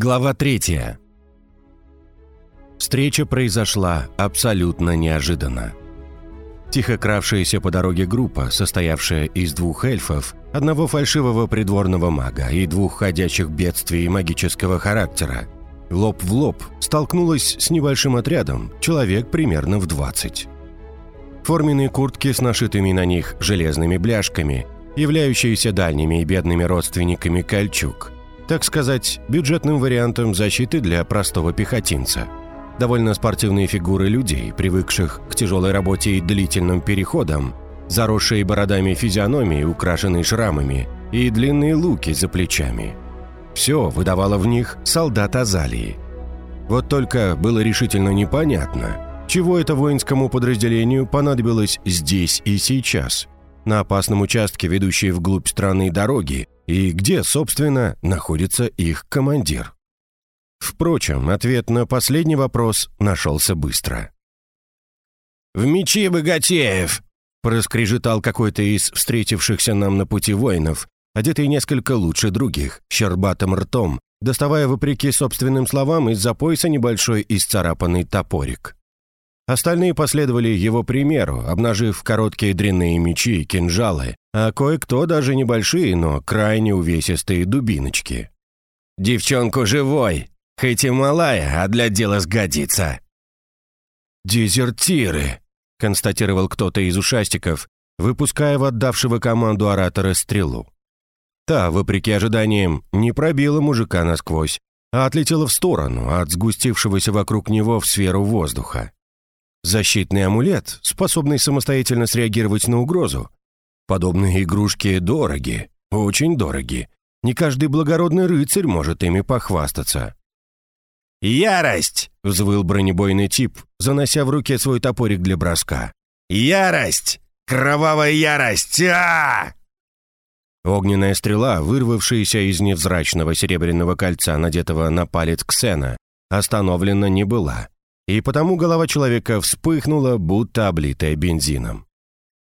Глава третья. Встреча произошла абсолютно неожиданно. Тихо кравшаяся по дороге группа, состоявшая из двух эльфов, одного фальшивого придворного мага и двух ходячих бедствий магического характера, лоб в лоб столкнулась с небольшим отрядом, человек примерно в 20. Форменные куртки с нашитыми на них железными бляшками, являющиеся дальними и бедными родственниками кольчуг – так сказать, бюджетным вариантом защиты для простого пехотинца. Довольно спортивные фигуры людей, привыкших к тяжелой работе и длительным переходам, заросшие бородами физиономии, украшенные шрамами, и длинные луки за плечами. Все выдавало в них солдат Азалии. Вот только было решительно непонятно, чего это воинскому подразделению понадобилось здесь и сейчас, на опасном участке, ведущей вглубь страны дороги, и где, собственно, находится их командир. Впрочем, ответ на последний вопрос нашелся быстро. «В мечи богатеев!» – проскрежетал какой-то из встретившихся нам на пути воинов, одетый несколько лучше других, щербатым ртом, доставая, вопреки собственным словам, из-за пояса небольшой исцарапанный топорик. Остальные последовали его примеру, обнажив короткие дрянные мечи кинжалы, а кое-кто даже небольшие, но крайне увесистые дубиночки. «Девчонку живой! Хоть и малая, а для дела сгодится!» «Дезертиры!» — констатировал кто-то из ушастиков, выпуская в отдавшего команду оратора стрелу. Та, вопреки ожиданиям, не пробила мужика насквозь, а отлетела в сторону от сгустившегося вокруг него в сферу воздуха. Защитный амулет, способный самостоятельно среагировать на угрозу. Подобные игрушки дороги, очень дороги. Не каждый благородный рыцарь может ими похвастаться. «Ярость!» — взвыл бронебойный тип, занося в руке свой топорик для броска. «Ярость! Кровавая ярость! а, Огненная стрела, вырвавшаяся из невзрачного серебряного кольца, надетого на палец Ксена, остановлена не была и потому голова человека вспыхнула, будто облитая бензином.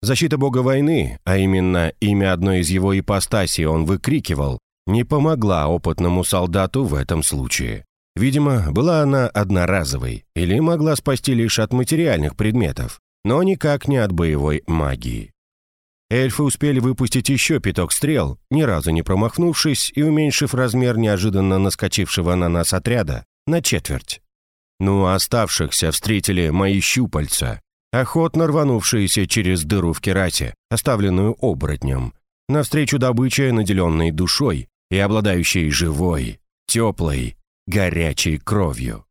Защита бога войны, а именно имя одной из его ипостасей он выкрикивал, не помогла опытному солдату в этом случае. Видимо, была она одноразовой или могла спасти лишь от материальных предметов, но никак не от боевой магии. Эльфы успели выпустить еще пяток стрел, ни разу не промахнувшись и уменьшив размер неожиданно наскочившего на нас отряда на четверть. Ну, а оставшихся встретили мои щупальца, охотно рванувшиеся через дыру в керате, оставленную оборотнем, навстречу добыче, наделенной душой и обладающей живой, теплой, горячей кровью.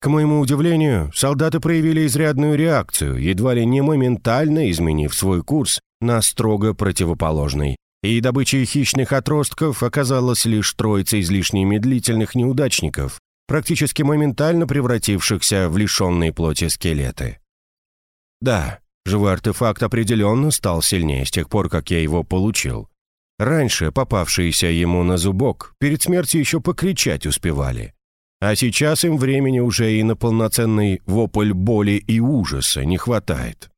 К моему удивлению, солдаты проявили изрядную реакцию, едва ли не моментально изменив свой курс на строго противоположный, и добычей хищных отростков оказалась лишь троица излишне медлительных неудачников, практически моментально превратившихся в лишенные плоти скелеты. Да, живой артефакт определенно стал сильнее с тех пор, как я его получил. Раньше попавшиеся ему на зубок перед смертью еще покричать успевали. А сейчас им времени уже и на полноценный вопль боли и ужаса не хватает.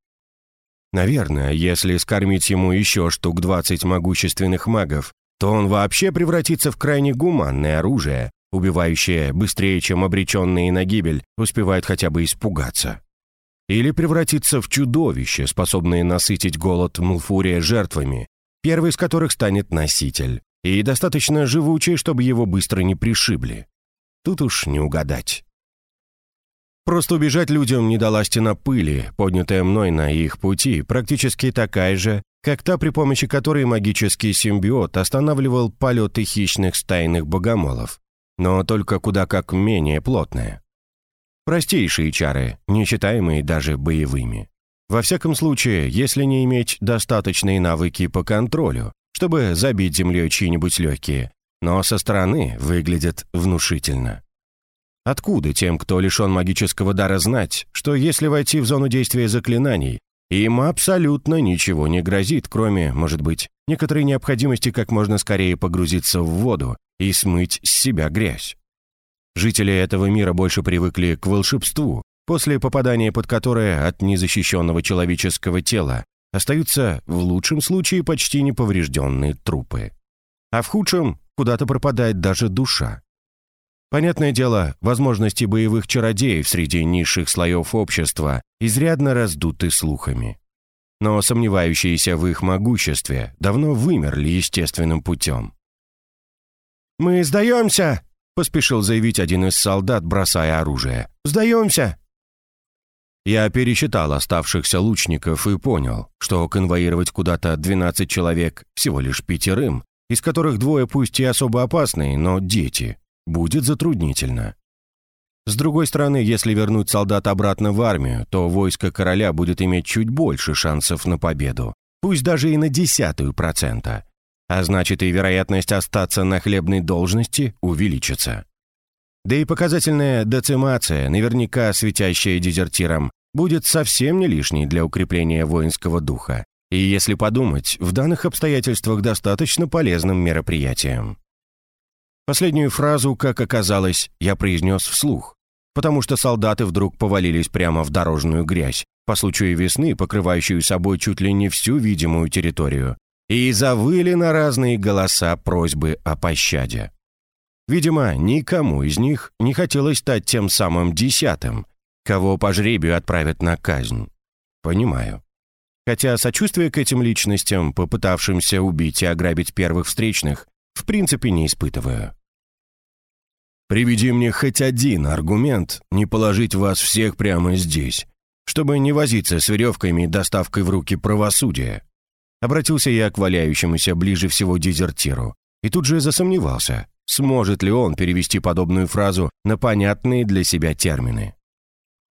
Наверное, если скормить ему еще штук 20 могущественных магов, то он вообще превратится в крайне гуманное оружие, убивающее быстрее, чем обреченные на гибель, успевает хотя бы испугаться. Или превратиться в чудовище, способное насытить голод Мулфурия жертвами, первый из которых станет носитель, и достаточно живучий, чтобы его быстро не пришибли. Тут уж не угадать. Просто убежать людям не дала стена пыли, поднятая мной на их пути, практически такая же, как та, при помощи которой магический симбиот останавливал полеты хищных стайных богомолов но только куда как менее плотная. Простейшие чары, нечитаемые даже боевыми. Во всяком случае, если не иметь достаточные навыки по контролю, чтобы забить землей чьи-нибудь легкие, но со стороны выглядят внушительно. Откуда тем, кто лишен магического дара, знать, что если войти в зону действия заклинаний, им абсолютно ничего не грозит, кроме, может быть, некоторой необходимости как можно скорее погрузиться в воду и смыть с себя грязь. Жители этого мира больше привыкли к волшебству, после попадания под которое от незащищенного человеческого тела остаются в лучшем случае почти неповрежденные трупы. А в худшем куда-то пропадает даже душа. Понятное дело, возможности боевых чародеев среди низших слоев общества изрядно раздуты слухами. Но сомневающиеся в их могуществе давно вымерли естественным путем. «Мы сдаемся!» — поспешил заявить один из солдат, бросая оружие. «Сдаемся!» Я пересчитал оставшихся лучников и понял, что конвоировать куда-то 12 человек всего лишь пятерым, из которых двое пусть и особо опасные, но дети, будет затруднительно. С другой стороны, если вернуть солдат обратно в армию, то войско короля будет иметь чуть больше шансов на победу, пусть даже и на десятую процента. А значит, и вероятность остаться на хлебной должности увеличится. Да и показательная децимация, наверняка светящая дезертиром, будет совсем не лишней для укрепления воинского духа. И если подумать, в данных обстоятельствах достаточно полезным мероприятием. Последнюю фразу, как оказалось, я произнес вслух, потому что солдаты вдруг повалились прямо в дорожную грязь, по случаю весны, покрывающую собой чуть ли не всю видимую территорию, и завыли на разные голоса просьбы о пощаде. Видимо, никому из них не хотелось стать тем самым десятым, кого по жребию отправят на казнь. Понимаю. Хотя сочувствие к этим личностям, попытавшимся убить и ограбить первых встречных, в принципе не испытываю. Приведи мне хоть один аргумент не положить вас всех прямо здесь, чтобы не возиться с веревками и доставкой в руки правосудия. Обратился я к валяющемуся ближе всего дезертиру и тут же засомневался, сможет ли он перевести подобную фразу на понятные для себя термины.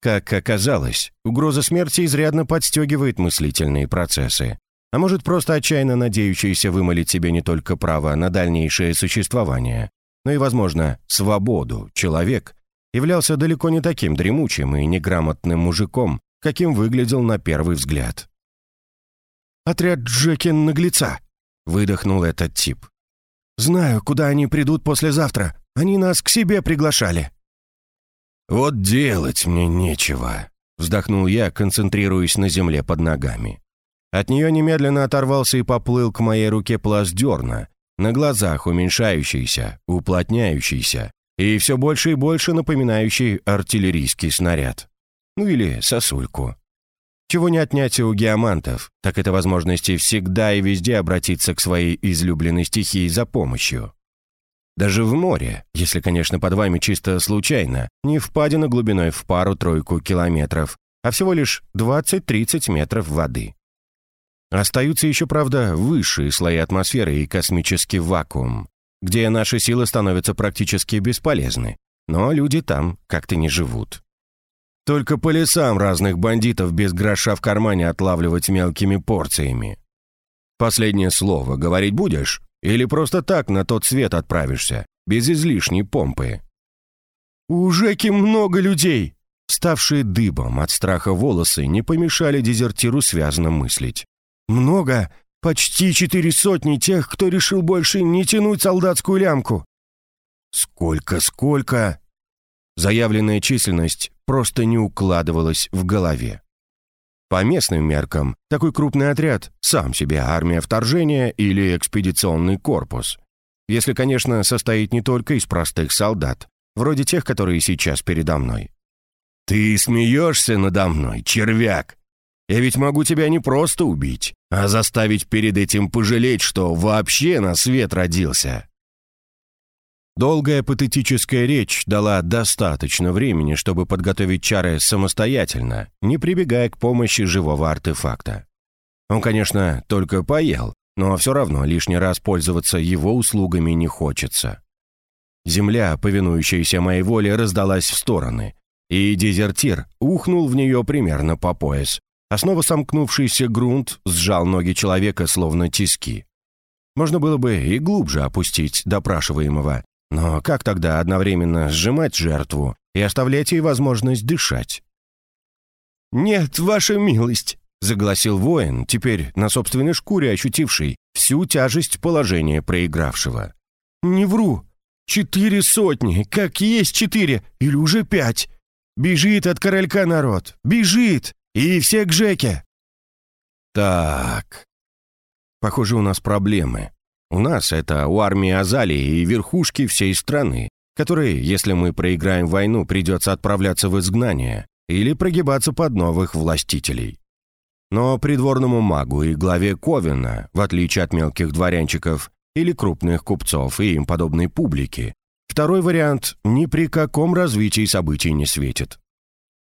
Как оказалось, угроза смерти изрядно подстегивает мыслительные процессы, а может просто отчаянно надеющийся вымолить себе не только право на дальнейшее существование, но и, возможно, свободу человек являлся далеко не таким дремучим и неграмотным мужиком, каким выглядел на первый взгляд. «Отряд Джекин-наглеца!» — выдохнул этот тип. «Знаю, куда они придут послезавтра. Они нас к себе приглашали». «Вот делать мне нечего», — вздохнул я, концентрируясь на земле под ногами. От нее немедленно оторвался и поплыл к моей руке пласт дерна, на глазах уменьшающийся, уплотняющийся и все больше и больше напоминающий артиллерийский снаряд. Ну или сосульку. Чего не отнять у геомантов, так это возможности всегда и везде обратиться к своей излюбленной стихии за помощью. Даже в море, если, конечно, под вами чисто случайно, не впадина глубиной в пару-тройку километров, а всего лишь 20-30 метров воды. Остаются еще, правда, высшие слои атмосферы и космический вакуум, где наши силы становятся практически бесполезны, но люди там как-то не живут. Только по лесам разных бандитов без гроша в кармане отлавливать мелкими порциями. Последнее слово говорить будешь? Или просто так на тот свет отправишься, без излишней помпы? «У Жеки много людей!» Ставшие дыбом от страха волосы не помешали дезертиру связно мыслить. Много, почти четыре сотни тех, кто решил больше не тянуть солдатскую лямку. Сколько, сколько? Заявленная численность просто не укладывалась в голове. По местным меркам, такой крупный отряд — сам себе армия вторжения или экспедиционный корпус. Если, конечно, состоит не только из простых солдат, вроде тех, которые сейчас передо мной. «Ты смеешься надо мной, червяк!» Я ведь могу тебя не просто убить, а заставить перед этим пожалеть, что вообще на свет родился». Долгая патетическая речь дала достаточно времени, чтобы подготовить чары самостоятельно, не прибегая к помощи живого артефакта. Он, конечно, только поел, но все равно лишний раз пользоваться его услугами не хочется. Земля, повинующаяся моей воле, раздалась в стороны, и дезертир ухнул в нее примерно по пояс, а снова сомкнувшийся грунт сжал ноги человека, словно тиски. Можно было бы и глубже опустить допрашиваемого, но как тогда одновременно сжимать жертву и оставлять ей возможность дышать? «Нет, ваша милость!» — загласил воин, теперь на собственной шкуре ощутивший всю тяжесть положения проигравшего. «Не вру. Четыре сотни, как есть четыре, или уже пять. Бежит от королька народ, бежит! И все к Жеке!» «Так...» «Похоже, у нас проблемы. У нас это у армии Азалии и верхушки всей страны, который, если мы проиграем войну, придется отправляться в изгнание или прогибаться под новых властителей. Но придворному магу и главе Ковина, в отличие от мелких дворянчиков или крупных купцов и им подобной публики, второй вариант ни при каком развитии событий не светит.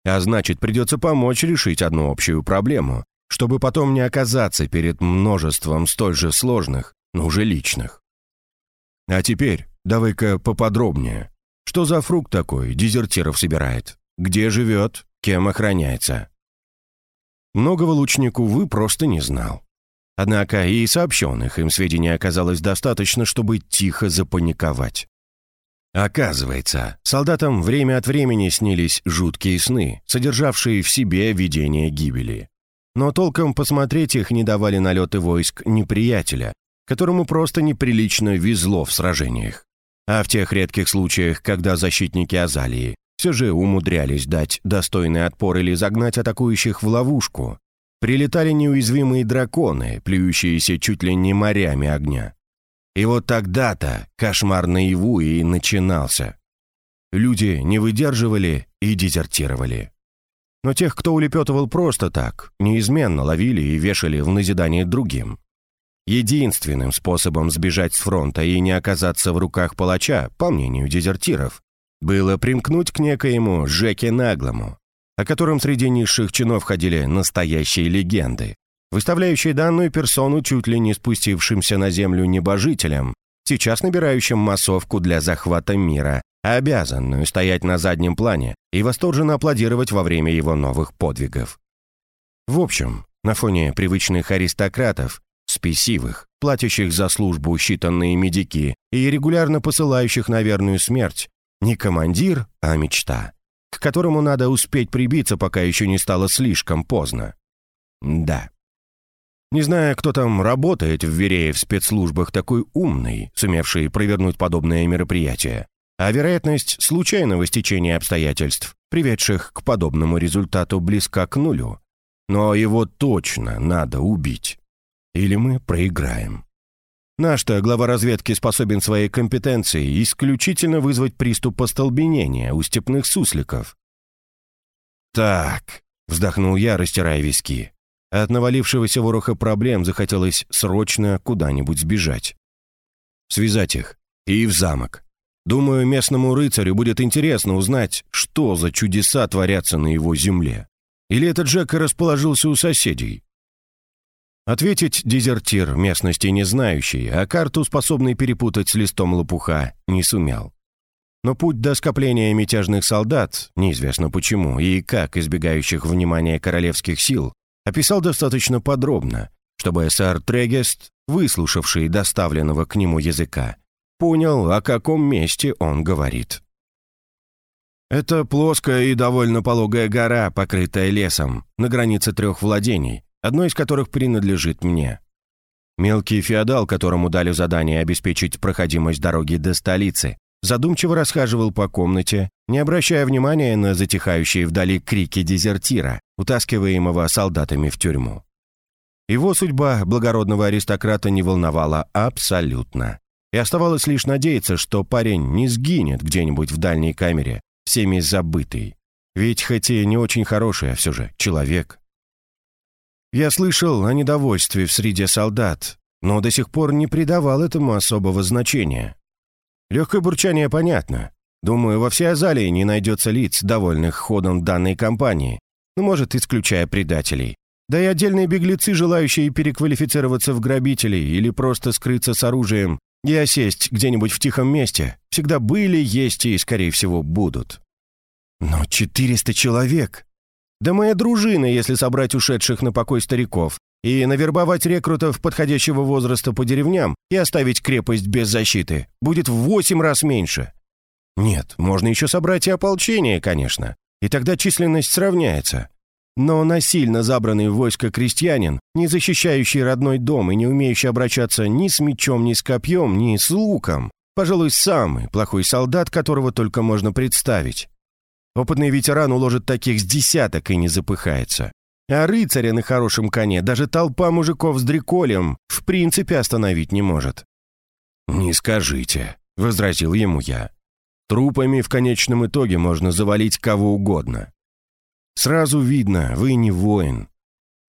А значит, придется помочь решить одну общую проблему, чтобы потом не оказаться перед множеством столь же сложных, но уже личных. А теперь давай-ка поподробнее. Что за фрукт такой дезертиров собирает? Где живет? Кем охраняется? Многого лучник, увы, просто не знал. Однако и сообщенных им сведений оказалось достаточно, чтобы тихо запаниковать. Оказывается, солдатам время от времени снились жуткие сны, содержавшие в себе видение гибели. Но толком посмотреть их не давали налеты войск неприятеля, которому просто неприлично везло в сражениях. А в тех редких случаях, когда защитники Азалии все же умудрялись дать достойный отпор или загнать атакующих в ловушку, прилетали неуязвимые драконы, плюющиеся чуть ли не морями огня. И вот тогда-то кошмар наяву и начинался. Люди не выдерживали и дезертировали. Но тех, кто улепетывал просто так, неизменно ловили и вешали в назидание другим. Единственным способом сбежать с фронта и не оказаться в руках палача, по мнению дезертиров, было примкнуть к некоему Жеке Наглому, о котором среди низших чинов ходили настоящие легенды, выставляющие данную персону чуть ли не спустившимся на землю небожителем, сейчас набирающим массовку для захвата мира, обязанную стоять на заднем плане и восторженно аплодировать во время его новых подвигов. В общем, на фоне привычных аристократов спесивых, платящих за службу считанные медики и регулярно посылающих на верную смерть, не командир, а мечта, к которому надо успеть прибиться, пока еще не стало слишком поздно. Да. Не знаю, кто там работает в Верее в спецслужбах такой умный, сумевший провернуть подобное мероприятие, а вероятность случайного стечения обстоятельств, приведших к подобному результату, близка к нулю. Но его точно надо убить или мы проиграем. Наш-то глава разведки способен своей компетенцией исключительно вызвать приступ остолбенения у степных сусликов. «Так», — вздохнул я, растирая виски. От навалившегося вороха проблем захотелось срочно куда-нибудь сбежать. Связать их и в замок. Думаю, местному рыцарю будет интересно узнать, что за чудеса творятся на его земле. Или этот Джек расположился у соседей, Ответить дезертир, местности не знающий, а карту, способный перепутать с листом лопуха, не сумел. Но путь до скопления мятежных солдат, неизвестно почему и как избегающих внимания королевских сил, описал достаточно подробно, чтобы сэр Трегест, выслушавший доставленного к нему языка, понял, о каком месте он говорит. Это плоская и довольно пологая гора, покрытая лесом, на границе трех владений, одно из которых принадлежит мне. Мелкий феодал, которому дали задание обеспечить проходимость дороги до столицы, задумчиво расхаживал по комнате, не обращая внимания на затихающие вдали крики дезертира, утаскиваемого солдатами в тюрьму. Его судьба благородного аристократа не волновала абсолютно. И оставалось лишь надеяться, что парень не сгинет где-нибудь в дальней камере, всеми забытый. Ведь хоть и не очень хороший, а все же человек. Я слышал о недовольстве в среде солдат, но до сих пор не придавал этому особого значения. Легкое бурчание понятно. Думаю, во всей Азалии не найдется лиц, довольных ходом данной кампании, ну, может, исключая предателей. Да и отдельные беглецы, желающие переквалифицироваться в грабителей или просто скрыться с оружием и осесть где-нибудь в тихом месте, всегда были, есть и, скорее всего, будут. Но 400 человек! Да моя дружина, если собрать ушедших на покой стариков, и навербовать рекрутов подходящего возраста по деревням и оставить крепость без защиты, будет в восемь раз меньше. Нет, можно еще собрать и ополчение, конечно, и тогда численность сравняется. Но насильно забранный в войско крестьянин, не защищающий родной дом и не умеющий обращаться ни с мечом, ни с копьем, ни с луком, пожалуй, самый плохой солдат, которого только можно представить. Опытный ветеран уложит таких с десяток и не запыхается. А рыцаря на хорошем коне даже толпа мужиков с дреколем в принципе остановить не может. «Не скажите», — возразил ему я. Трупами в конечном итоге можно завалить кого угодно. Сразу видно, вы не воин.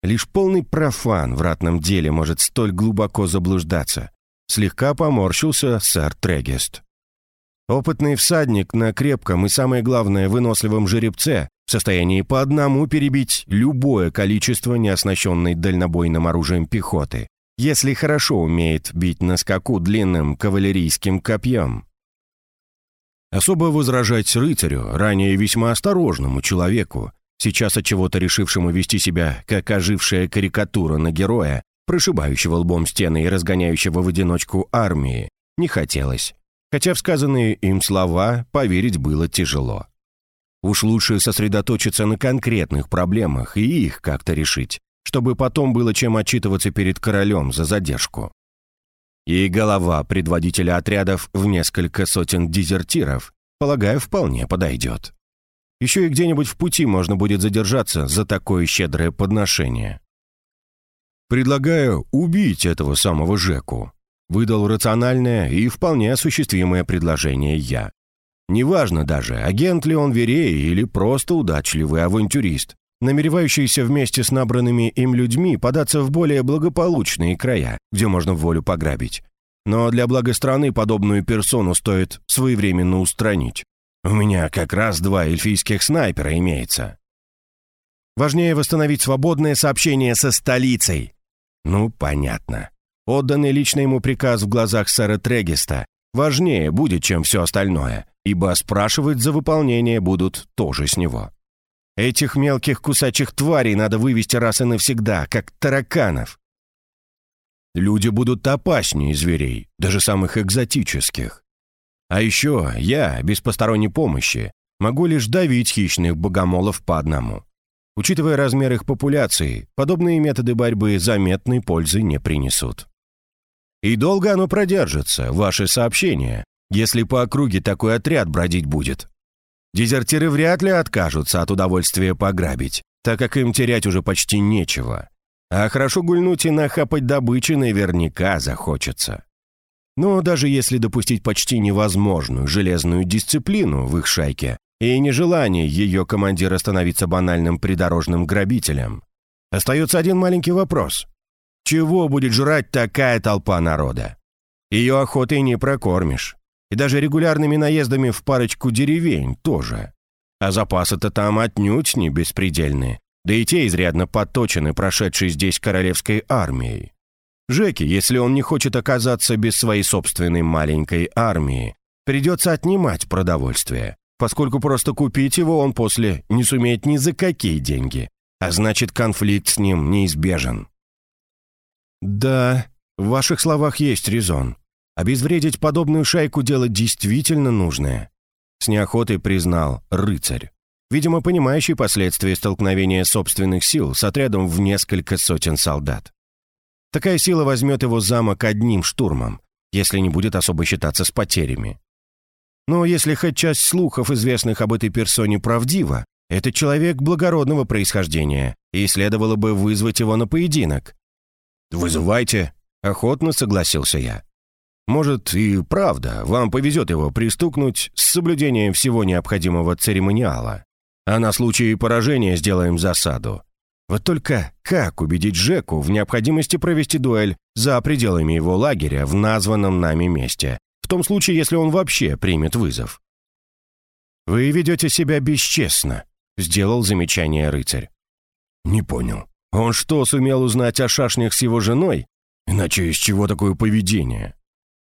Лишь полный профан в ратном деле может столь глубоко заблуждаться. Слегка поморщился сэр Трегест. Опытный всадник на крепком и, самое главное, выносливом жеребце в состоянии по одному перебить любое количество неоснащенной дальнобойным оружием пехоты, если хорошо умеет бить на скаку длинным кавалерийским копьем. Особо возражать рыцарю, ранее весьма осторожному человеку, сейчас от чего-то решившему вести себя как ожившая карикатура на героя, прошибающего лбом стены и разгоняющего в одиночку армии, не хотелось хотя в сказанные им слова поверить было тяжело. Уж лучше сосредоточиться на конкретных проблемах и их как-то решить, чтобы потом было чем отчитываться перед королем за задержку. И голова предводителя отрядов в несколько сотен дезертиров, полагаю, вполне подойдет. Еще и где-нибудь в пути можно будет задержаться за такое щедрое подношение. Предлагаю убить этого самого Жеку, Выдал рациональное и вполне осуществимое предложение я. Неважно даже, агент ли он Верея или просто удачливый авантюрист, намеревающийся вместе с набранными им людьми податься в более благополучные края, где можно волю пограбить. Но для блага страны подобную персону стоит своевременно устранить. У меня как раз два эльфийских снайпера имеется. Важнее восстановить свободное сообщение со столицей. Ну, понятно. Отданный лично ему приказ в глазах сэра Трегиста важнее будет, чем все остальное, ибо спрашивать за выполнение будут тоже с него. Этих мелких кусачих тварей надо вывести раз и навсегда, как тараканов. Люди будут опаснее зверей, даже самых экзотических. А еще я, без посторонней помощи, могу лишь давить хищных богомолов по одному. Учитывая размер их популяции, подобные методы борьбы заметной пользы не принесут. И долго оно продержится, ваше сообщение, если по округе такой отряд бродить будет. Дезертиры вряд ли откажутся от удовольствия пограбить, так как им терять уже почти нечего. А хорошо гульнуть и нахапать добычи наверняка захочется. Но даже если допустить почти невозможную железную дисциплину в их шайке и нежелание ее командира становиться банальным придорожным грабителем, остается один маленький вопрос. Чего будет жрать такая толпа народа? Ее охотой не прокормишь. И даже регулярными наездами в парочку деревень тоже. А запасы-то там отнюдь не беспредельные. Да и те изрядно подточены, прошедшей здесь королевской армией. Жеки, если он не хочет оказаться без своей собственной маленькой армии, придется отнимать продовольствие, поскольку просто купить его он после не сумеет ни за какие деньги, а значит конфликт с ним неизбежен. «Да, в ваших словах есть резон. Обезвредить подобную шайку дело действительно нужное», — с неохотой признал рыцарь, видимо, понимающий последствия столкновения собственных сил с отрядом в несколько сотен солдат. Такая сила возьмет его замок одним штурмом, если не будет особо считаться с потерями. Но если хоть часть слухов, известных об этой персоне, правдива, это человек благородного происхождения, и следовало бы вызвать его на поединок, «Вызывайте», — охотно согласился я. «Может, и правда, вам повезет его пристукнуть с соблюдением всего необходимого церемониала. А на случай поражения сделаем засаду. Вот только как убедить Жеку в необходимости провести дуэль за пределами его лагеря в названном нами месте, в том случае, если он вообще примет вызов?» «Вы ведете себя бесчестно», — сделал замечание рыцарь. «Не понял», он что, сумел узнать о шашнях с его женой? Иначе из чего такое поведение?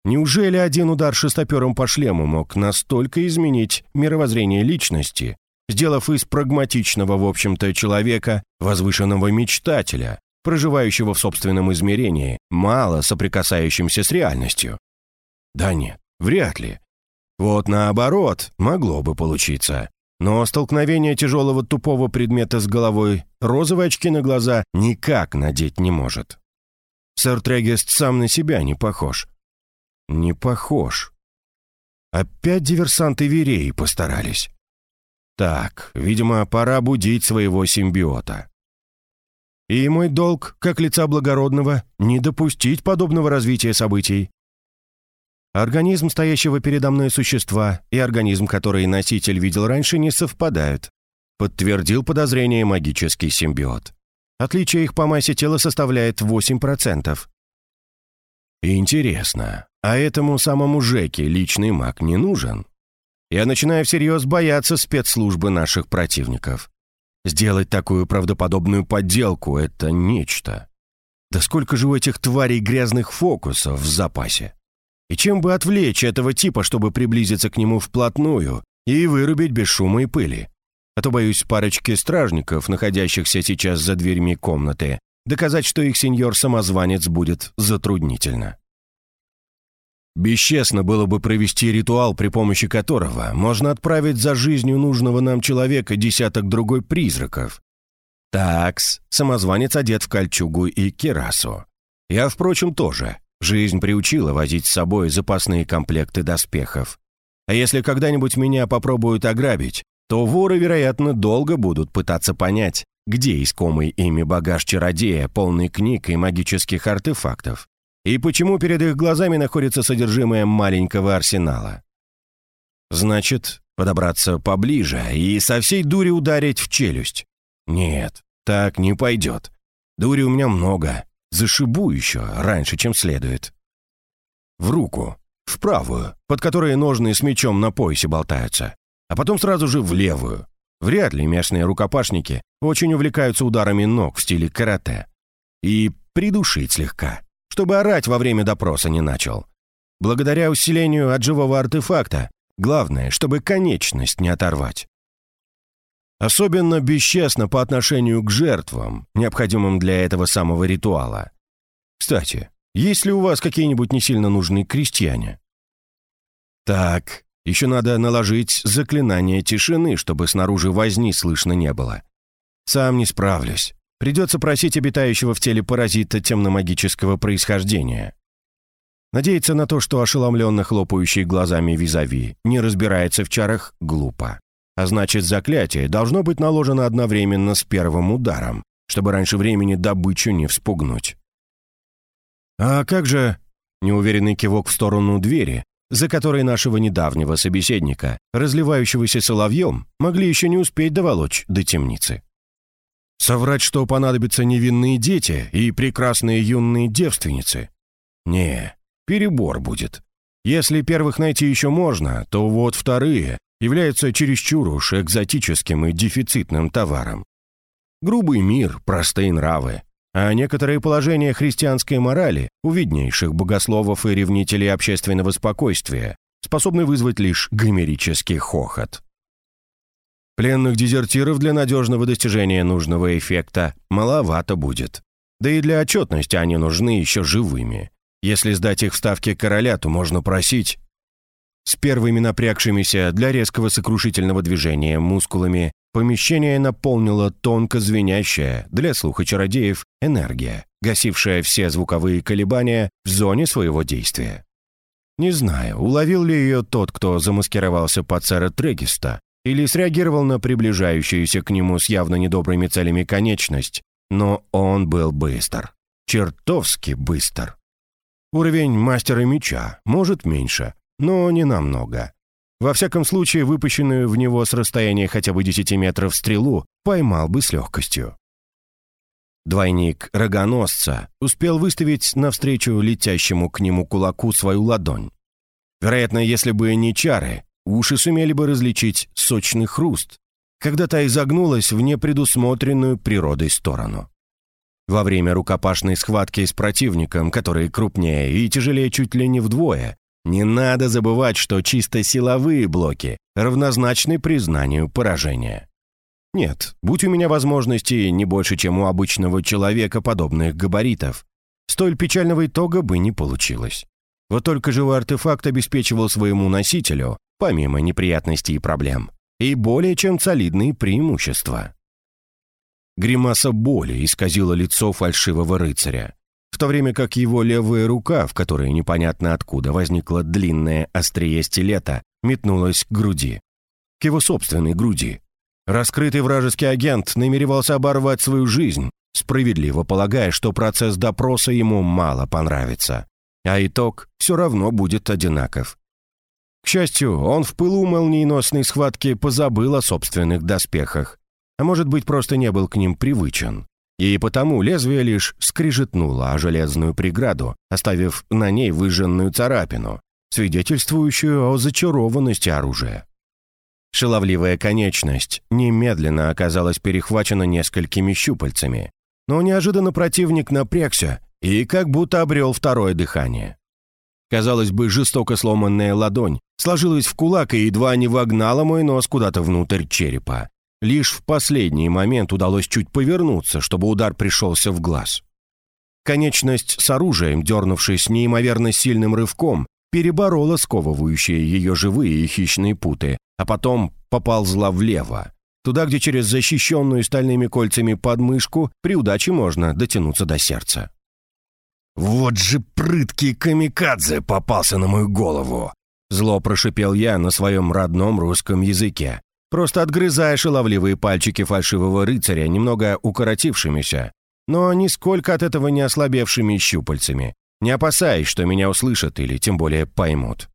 Неужели один удар шестопером по шлему мог настолько изменить мировоззрение личности, сделав из прагматичного, в общем-то, человека возвышенного мечтателя, проживающего в собственном измерении, мало соприкасающимся с реальностью? Да нет, вряд ли. Вот наоборот, могло бы получиться. Но столкновение тяжелого тупого предмета с головой розовые очки на глаза никак надеть не может. Сэр Трегест сам на себя не похож. Не похож. Опять диверсанты Вереи постарались. Так, видимо, пора будить своего симбиота. И мой долг, как лица благородного, не допустить подобного развития событий. Организм стоящего передо мной существа и организм, который носитель видел раньше, не совпадают. Подтвердил подозрение магический симбиот. Отличие их по массе тела составляет 8%. Интересно, а этому самому Жеке личный маг не нужен? Я начинаю всерьез бояться спецслужбы наших противников. Сделать такую правдоподобную подделку — это нечто. Да сколько же у этих тварей грязных фокусов в запасе? И чем бы отвлечь этого типа, чтобы приблизиться к нему вплотную и вырубить без шума и пыли? А то, боюсь, парочке стражников, находящихся сейчас за дверьми комнаты, доказать, что их сеньор-самозванец будет затруднительно. Бесчестно было бы провести ритуал, при помощи которого можно отправить за жизнью нужного нам человека десяток другой призраков. Такс, самозванец одет в кольчугу и кирасу. Я, впрочем, тоже. Жизнь приучила возить с собой запасные комплекты доспехов. А если когда-нибудь меня попробуют ограбить, то воры, вероятно, долго будут пытаться понять, где искомый ими багаж чародея, полный книг и магических артефактов, и почему перед их глазами находится содержимое маленького арсенала. Значит, подобраться поближе и со всей дури ударить в челюсть. Нет, так не пойдет. Дури у меня много. Зашибу еще раньше, чем следует. В руку, в правую, под которой ножны с мечом на поясе болтаются а потом сразу же в левую. Вряд ли местные рукопашники очень увлекаются ударами ног в стиле карате. И придушить слегка, чтобы орать во время допроса не начал. Благодаря усилению от живого артефакта, главное, чтобы конечность не оторвать. Особенно бесчестно по отношению к жертвам, необходимым для этого самого ритуала. Кстати, есть ли у вас какие-нибудь не сильно нужные крестьяне? Так, еще надо наложить заклинание тишины, чтобы снаружи возни слышно не было. Сам не справлюсь. Придется просить обитающего в теле паразита темномагического происхождения. Надеяться на то, что ошеломленно хлопающий глазами визави не разбирается в чарах, глупо. А значит, заклятие должно быть наложено одновременно с первым ударом, чтобы раньше времени добычу не вспугнуть. «А как же...» — неуверенный кивок в сторону двери, за которой нашего недавнего собеседника, разливающегося соловьем, могли еще не успеть доволочь до темницы. Соврать, что понадобятся невинные дети и прекрасные юные девственницы? Не, перебор будет. Если первых найти еще можно, то вот вторые являются чересчур уж экзотическим и дефицитным товаром. Грубый мир, простые нравы, а некоторые положения христианской морали у виднейших богословов и ревнителей общественного спокойствия способны вызвать лишь гомерический хохот. Пленных дезертиров для надежного достижения нужного эффекта маловато будет. Да и для отчетности они нужны еще живыми. Если сдать их в ставке короля, то можно просить с первыми напрягшимися для резкого сокрушительного движения мускулами Помещение наполнило тонко звенящая для слуха чародеев энергия, гасившая все звуковые колебания в зоне своего действия. Не знаю, уловил ли ее тот, кто замаскировался под сэра Трегиста, или среагировал на приближающуюся к нему с явно недобрыми целями конечность, но он был быстр. Чертовски быстр. Уровень мастера меча, может, меньше, но не намного. Во всяком случае, выпущенную в него с расстояния хотя бы 10 метров стрелу поймал бы с легкостью. Двойник рогоносца успел выставить навстречу летящему к нему кулаку свою ладонь. Вероятно, если бы не чары, уши сумели бы различить сочный хруст, когда та изогнулась в непредусмотренную природой сторону. Во время рукопашной схватки с противником, который крупнее и тяжелее чуть ли не вдвое, не надо забывать, что чисто силовые блоки равнозначны признанию поражения. Нет, будь у меня возможности не больше, чем у обычного человека подобных габаритов, столь печального итога бы не получилось. Вот только живой артефакт обеспечивал своему носителю, помимо неприятностей и проблем, и более чем солидные преимущества. Гримаса боли исказила лицо фальшивого рыцаря в то время как его левая рука, в которой непонятно откуда возникла длинное острие стилета, метнулась к груди. К его собственной груди. Раскрытый вражеский агент намеревался оборвать свою жизнь, справедливо полагая, что процесс допроса ему мало понравится. а итог все равно будет одинаков. К счастью, он в пылу молниеносной схватки позабыл о собственных доспехах, а может быть, просто не был к ним привычен. И потому лезвие лишь скрижетнуло о железную преграду, оставив на ней выжженную царапину, свидетельствующую о зачарованности оружия. Шаловливая конечность немедленно оказалась перехвачена несколькими щупальцами, но неожиданно противник напрягся и как будто обрел второе дыхание. Казалось бы, жестоко сломанная ладонь сложилась в кулак и едва не вогнала мой нос куда-то внутрь черепа. Лишь в последний момент удалось чуть повернуться, чтобы удар пришелся в глаз. Конечность с оружием, дернувшись неимоверно сильным рывком, переборола сковывающие ее живые и хищные путы, а потом поползла влево, туда, где через защищенную стальными кольцами подмышку при удаче можно дотянуться до сердца. «Вот же прыткий камикадзе попался на мою голову!» Зло прошипел я на своем родном русском языке, просто отгрызая шаловливые пальчики фальшивого рыцаря, немного укоротившимися, но нисколько от этого не ослабевшими щупальцами, не опасаясь, что меня услышат или тем более поймут.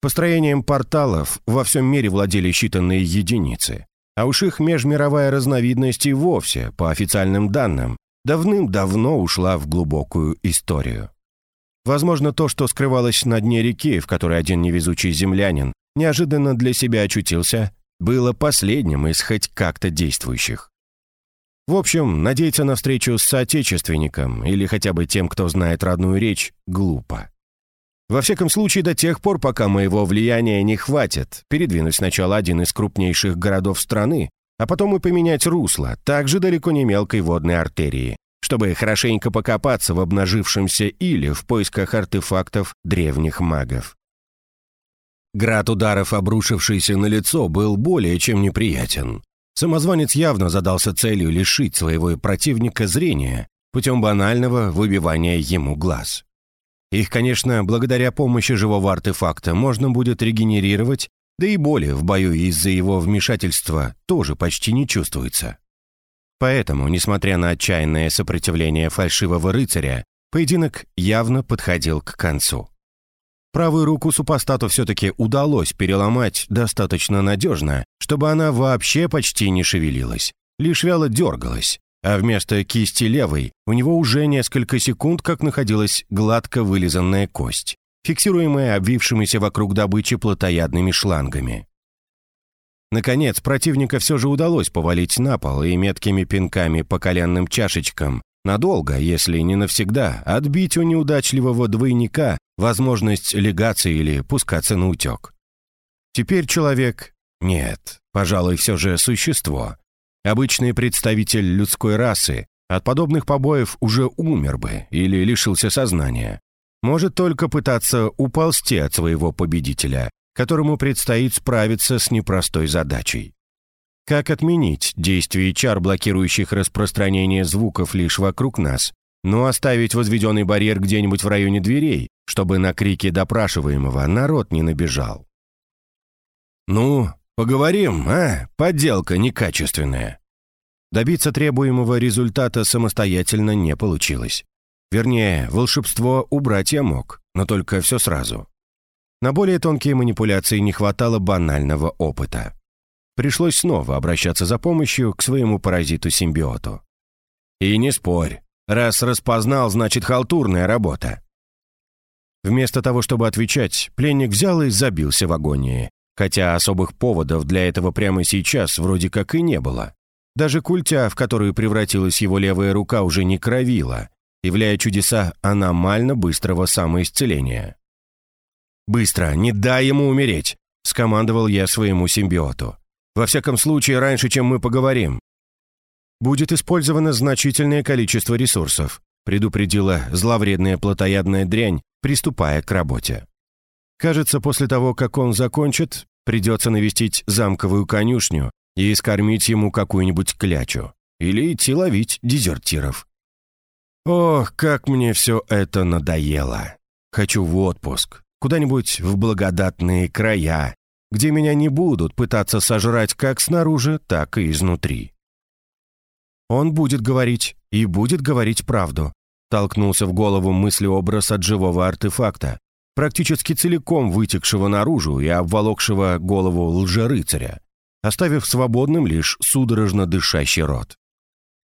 Построением порталов во всем мире владели считанные единицы, а уж их межмировая разновидность и вовсе, по официальным данным, давным-давно ушла в глубокую историю. Возможно, то, что скрывалось на дне реки, в которой один невезучий землянин неожиданно для себя очутился, было последним из хоть как-то действующих. В общем, надеяться на встречу с соотечественником или хотя бы тем, кто знает родную речь, глупо. Во всяком случае, до тех пор, пока моего влияния не хватит, передвинуть сначала один из крупнейших городов страны, а потом и поменять русло, также далеко не мелкой водной артерии, чтобы хорошенько покопаться в обнажившемся или в поисках артефактов древних магов. Град ударов, обрушившийся на лицо, был более чем неприятен. Самозванец явно задался целью лишить своего противника зрения путем банального выбивания ему глаз. Их, конечно, благодаря помощи живого артефакта можно будет регенерировать, да и боли в бою из-за его вмешательства тоже почти не чувствуется. Поэтому, несмотря на отчаянное сопротивление фальшивого рыцаря, поединок явно подходил к концу. Правую руку супостату все-таки удалось переломать достаточно надежно, чтобы она вообще почти не шевелилась, лишь вяло дергалась, а вместо кисти левой у него уже несколько секунд как находилась гладко вылизанная кость, фиксируемая обвившимися вокруг добычи плотоядными шлангами. Наконец, противника все же удалось повалить на пол и меткими пинками по коленным чашечкам надолго, если не навсегда, отбить у неудачливого двойника возможность легаться или пускаться на утек. Теперь человек... Нет, пожалуй, все же существо. Обычный представитель людской расы от подобных побоев уже умер бы или лишился сознания. Может только пытаться уползти от своего победителя, которому предстоит справиться с непростой задачей. Как отменить действие чар, блокирующих распространение звуков лишь вокруг нас, но оставить возведенный барьер где-нибудь в районе дверей, чтобы на крики допрашиваемого народ не набежал? «Ну, поговорим, а? Подделка некачественная». Добиться требуемого результата самостоятельно не получилось. Вернее, волшебство убрать я мог, но только все сразу. На более тонкие манипуляции не хватало банального опыта. Пришлось снова обращаться за помощью к своему паразиту-симбиоту. И не спорь, раз распознал, значит халтурная работа. Вместо того, чтобы отвечать, пленник взял и забился в агонии, хотя особых поводов для этого прямо сейчас вроде как и не было. Даже культя, в которую превратилась его левая рука, уже не кровила, являя чудеса аномально быстрого самоисцеления. «Быстро, не дай ему умереть!» — скомандовал я своему симбиоту. Во всяком случае, раньше, чем мы поговорим. Будет использовано значительное количество ресурсов, предупредила зловредная плотоядная дрянь, приступая к работе. Кажется, после того, как он закончит, придется навестить замковую конюшню и скормить ему какую-нибудь клячу. Или идти ловить дезертиров. Ох, как мне все это надоело. Хочу в отпуск, куда-нибудь в благодатные края, где меня не будут пытаться сожрать как снаружи, так и изнутри. Он будет говорить, и будет говорить правду. толкнулся в голову мыслеобраз от живого артефакта, практически целиком вытекшего наружу и обволокшего голову лжерыцаря, оставив свободным лишь судорожно дышащий рот.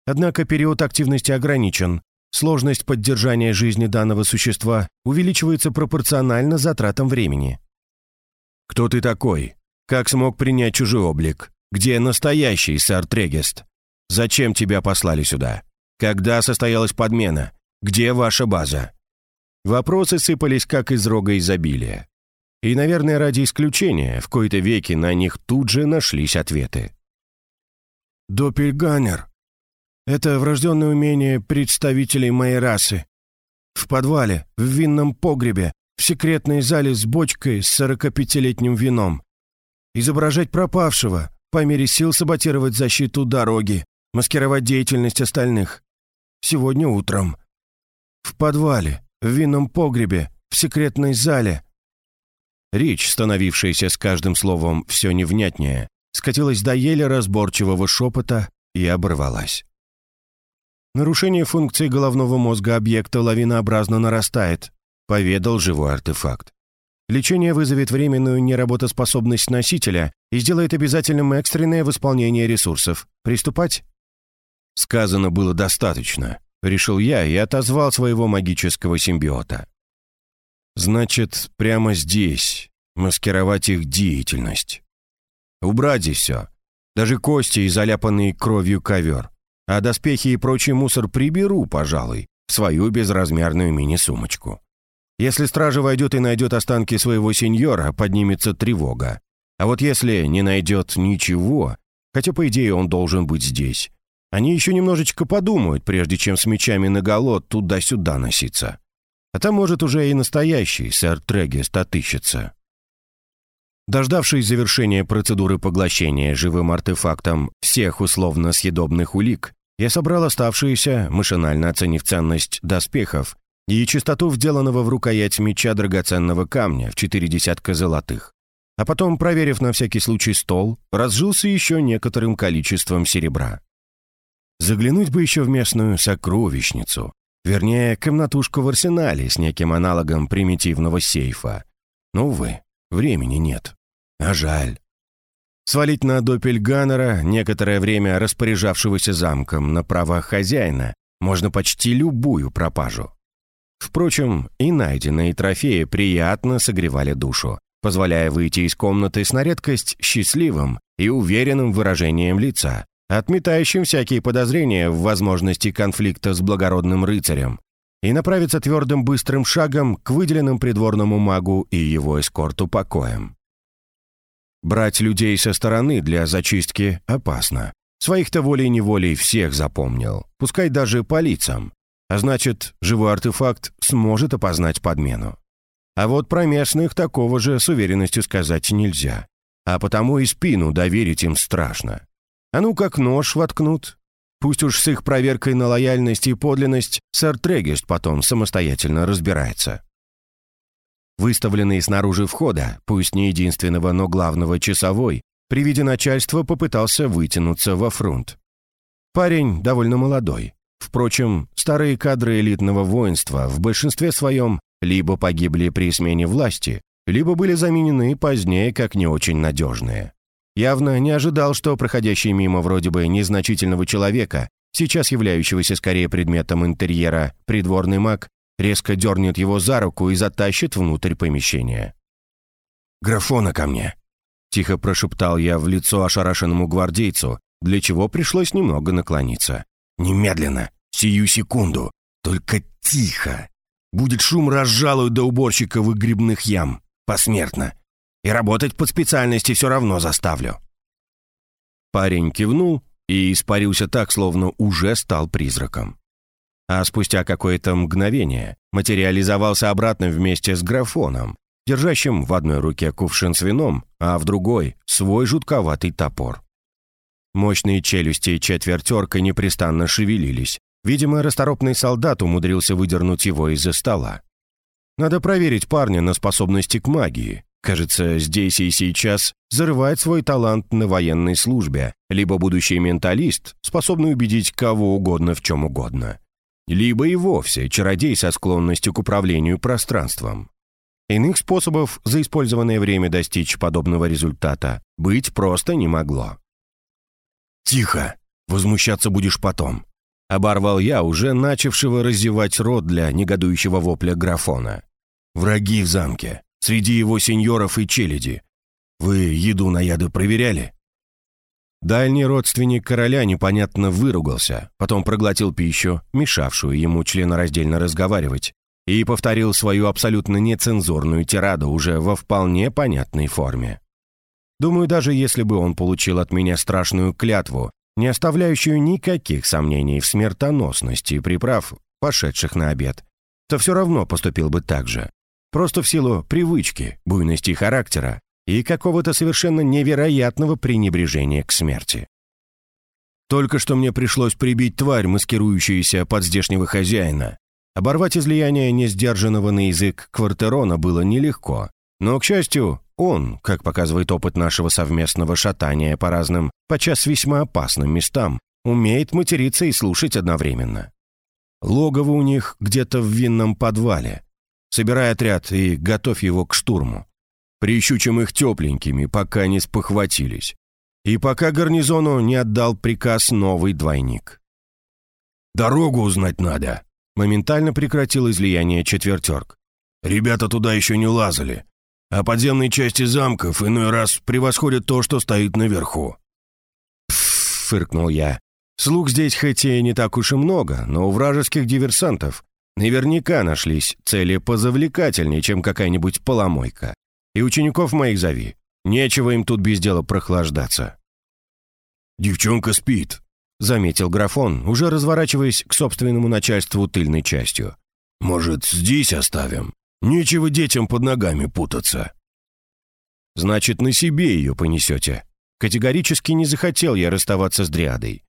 Однако период активности ограничен, сложность поддержания жизни данного существа увеличивается пропорционально затратам времени. «Кто ты такой? Как смог принять чужой облик? Где настоящий сэр Трегест? Зачем тебя послали сюда? Когда состоялась подмена? Где ваша база?» Вопросы сыпались как из рога изобилия. И, наверное, ради исключения, в кои-то веки на них тут же нашлись ответы. «Доппельганер. Это врожденное умение представителей моей расы. В подвале, в винном погребе, в секретной зале с бочкой с 45-летним вином. Изображать пропавшего, по мере сил саботировать защиту дороги, маскировать деятельность остальных. Сегодня утром. В подвале, в винном погребе, в секретной зале». Речь, становившаяся с каждым словом все невнятнее, скатилась до еле разборчивого шепота и оборвалась. Нарушение функции головного мозга объекта лавинообразно нарастает, поведал живой артефакт. Лечение вызовет временную неработоспособность носителя и сделает обязательным экстренное восполнение ресурсов. Приступать? Сказано было достаточно решил я и отозвал своего магического симбиота. Значит, прямо здесь маскировать их деятельность. Убрать здесь все. Даже кости и заляпанный кровью ковер. А доспехи и прочий мусор приберу, пожалуй, в свою безразмерную мини-сумочку. Если стража войдет и найдет останки своего сеньора, поднимется тревога. А вот если не найдет ничего, хотя, по идее, он должен быть здесь, они еще немножечко подумают, прежде чем с мечами наголо туда-сюда носиться. А там, может, уже и настоящий сэр Трегест отыщется. Дождавшись завершения процедуры поглощения живым артефактом всех условно съедобных улик, я собрал оставшиеся, машинально оценив ценность доспехов и чистоту вделанного в рукоять меча драгоценного камня в четыре десятка золотых. А потом, проверив на всякий случай стол, разжился еще некоторым количеством серебра. Заглянуть бы еще в местную сокровищницу. Вернее, комнатушку в арсенале с неким аналогом примитивного сейфа. Но, увы, времени нет. А жаль. Свалить на Доппельганнера, некоторое время распоряжавшегося замком на правах хозяина, можно почти любую пропажу. Впрочем, и найденные трофеи приятно согревали душу, позволяя выйти из комнаты с на редкость счастливым и уверенным выражением лица, отметающим всякие подозрения в возможности конфликта с благородным рыцарем, и направиться твердым быстрым шагом к выделенным придворному магу и его эскорту покоям. Брать людей со стороны для зачистки опасно. Своих-то волей-неволей всех запомнил, пускай даже по лицам. А значит, живой артефакт сможет опознать подмену. А вот про местных такого же с уверенностью сказать нельзя. А потому и спину доверить им страшно. А ну как нож воткнут. Пусть уж с их проверкой на лояльность и подлинность сэр Трегест потом самостоятельно разбирается. Выставленный снаружи входа, пусть не единственного, но главного часовой, при виде начальства попытался вытянуться во фронт. Парень довольно молодой. Впрочем, старые кадры элитного воинства в большинстве своем либо погибли при смене власти, либо были заменены позднее как не очень надежные. Явно не ожидал, что проходящий мимо вроде бы незначительного человека, сейчас являющегося скорее предметом интерьера, придворный маг, резко дернет его за руку и затащит внутрь помещения. «Графона ко мне!» — тихо прошептал я в лицо ошарашенному гвардейцу, для чего пришлось немного наклониться. «Немедленно! Сию секунду! Только тихо! Будет шум, разжалуют до уборщика грибных ям! Посмертно! И работать под специальности все равно заставлю». Парень кивнул и испарился так, словно уже стал призраком. А спустя какое-то мгновение материализовался обратно вместе с графоном, держащим в одной руке кувшин с вином, а в другой — свой жутковатый топор. Мощные челюсти четвертерка непрестанно шевелились. Видимо, расторопный солдат умудрился выдернуть его из-за стола. Надо проверить парня на способности к магии, Кажется, здесь и сейчас зарывает свой талант на военной службе, либо будущий менталист, способный убедить кого угодно в чем угодно. Либо и вовсе чародей со склонностью к управлению пространством. Иных способов за использованное время достичь подобного результата быть просто не могло. «Тихо! Возмущаться будешь потом!» Оборвал я уже начавшего разевать рот для негодующего вопля графона. «Враги в замке, среди его сеньоров и челяди. Вы еду на яды проверяли?» Дальний родственник короля непонятно выругался, потом проглотил пищу, мешавшую ему членораздельно разговаривать, и повторил свою абсолютно нецензурную тираду уже во вполне понятной форме. Думаю, даже если бы он получил от меня страшную клятву, не оставляющую никаких сомнений в смертоносности приправ, пошедших на обед, то все равно поступил бы так же. Просто в силу привычки, буйности характера и какого-то совершенно невероятного пренебрежения к смерти. Только что мне пришлось прибить тварь, маскирующуюся под здешнего хозяина. Оборвать излияние несдержанного на язык квартерона было нелегко, но, к счастью, он, как показывает опыт нашего совместного шатания по разным, подчас весьма опасным местам, умеет материться и слушать одновременно. Логово у них где-то в винном подвале. Собирай отряд и готовь его к штурму. Прищучим их тепленькими, пока не спохватились. И пока гарнизону не отдал приказ новый двойник. «Дорогу узнать надо», — моментально прекратил излияние четвертерк. «Ребята туда еще не лазали, а подземные части замков иной раз превосходят то, что стоит наверху». «Пф», — фыркнул я. «Слуг здесь хоть и не так уж и много, но у вражеских диверсантов наверняка нашлись цели позавлекательнее, чем какая-нибудь поломойка. И учеников моих зови. Нечего им тут без дела прохлаждаться». «Девчонка спит», — заметил графон, уже разворачиваясь к собственному начальству тыльной частью. «Может, здесь оставим? Нечего детям под ногами путаться». «Значит, на себе ее понесете». Категорически не захотел я расставаться с дриадой.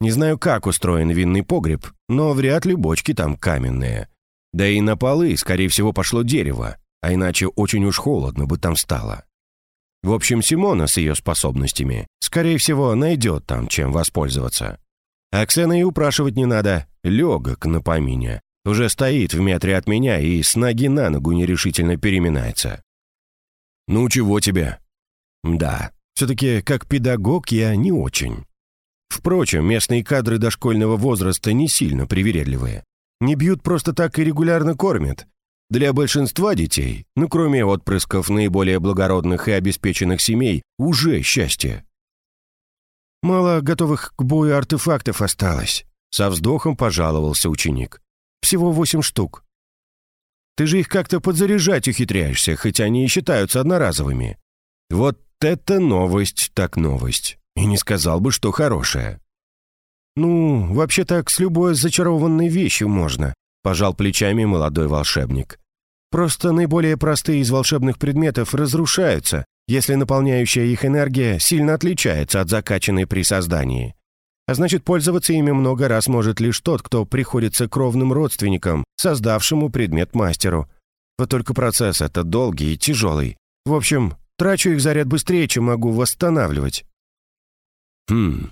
Не знаю, как устроен винный погреб, но вряд ли бочки там каменные. Да и на полы, скорее всего, пошло дерево а иначе очень уж холодно бы там стало. В общем, Симона с ее способностями, скорее всего, найдет там, чем воспользоваться. Оксана и упрашивать не надо, легок на помине. Уже стоит в метре от меня и с ноги на ногу нерешительно переминается. «Ну, чего тебе?» «Да, все-таки как педагог я не очень. Впрочем, местные кадры дошкольного возраста не сильно привередливые. Не бьют просто так и регулярно кормят, для большинства детей, ну кроме отпрысков наиболее благородных и обеспеченных семей, уже счастье. «Мало готовых к бою артефактов осталось», — со вздохом пожаловался ученик. «Всего восемь штук. Ты же их как-то подзаряжать ухитряешься, хотя они и считаются одноразовыми. Вот это новость так новость. И не сказал бы, что хорошая». «Ну, вообще так с любой зачарованной вещью можно», — пожал плечами молодой волшебник. Просто наиболее простые из волшебных предметов разрушаются, если наполняющая их энергия сильно отличается от закачанной при создании. А значит, пользоваться ими много раз может лишь тот, кто приходится кровным родственникам, создавшему предмет мастеру. Вот только процесс этот долгий и тяжелый. В общем, трачу их заряд быстрее, чем могу восстанавливать. Хм,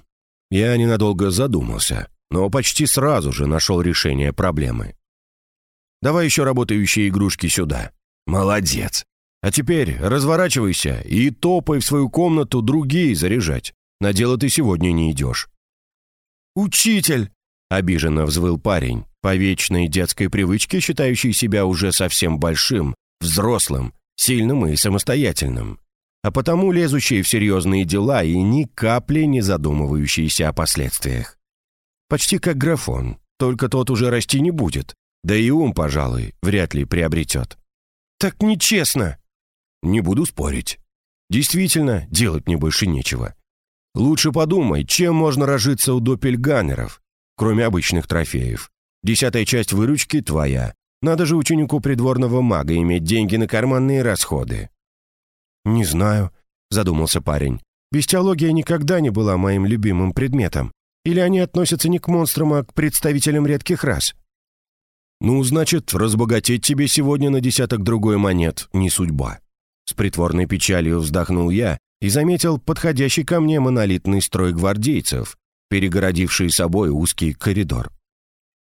я ненадолго задумался, но почти сразу же нашел решение проблемы. Давай еще работающие игрушки сюда. Молодец. А теперь разворачивайся и топай в свою комнату другие заряжать. На дело ты сегодня не идешь». «Учитель!» — обиженно взвыл парень, по вечной детской привычке считающий себя уже совсем большим, взрослым, сильным и самостоятельным, а потому лезущий в серьезные дела и ни капли не задумывающийся о последствиях. Почти как графон, только тот уже расти не будет, да и ум, пожалуй, вряд ли приобретет. «Так нечестно!» «Не буду спорить. Действительно, делать мне больше нечего. Лучше подумай, чем можно разжиться у доппельганеров, кроме обычных трофеев. Десятая часть выручки твоя. Надо же ученику придворного мага иметь деньги на карманные расходы». «Не знаю», — задумался парень. «Бестиология никогда не была моим любимым предметом. Или они относятся не к монстрам, а к представителям редких рас?» «Ну, значит, разбогатеть тебе сегодня на десяток другой монет не судьба». С притворной печалью вздохнул я и заметил подходящий ко мне монолитный строй гвардейцев, перегородивший собой узкий коридор.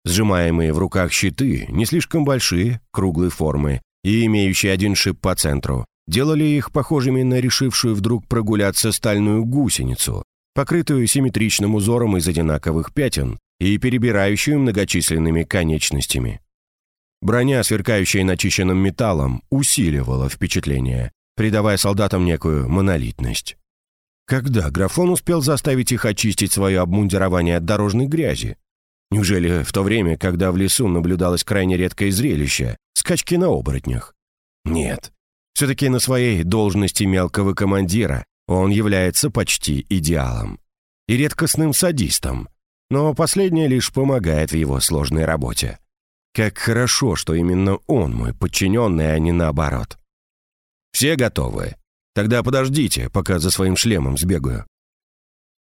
Сжимаемые в руках щиты, не слишком большие, круглой формы и имеющие один шип по центру, делали их похожими на решившую вдруг прогуляться стальную гусеницу, покрытую симметричным узором из одинаковых пятен и перебирающую многочисленными конечностями. Броня, сверкающая начищенным металлом, усиливала впечатление, придавая солдатам некую монолитность. Когда графон успел заставить их очистить свое обмундирование от дорожной грязи? Неужели в то время, когда в лесу наблюдалось крайне редкое зрелище — скачки на оборотнях? Нет. Все-таки на своей должности мелкого командира он является почти идеалом. И редкостным садистом. Но последнее лишь помогает в его сложной работе. Как хорошо, что именно он мой подчиненный, а не наоборот. Все готовы? Тогда подождите, пока за своим шлемом сбегаю.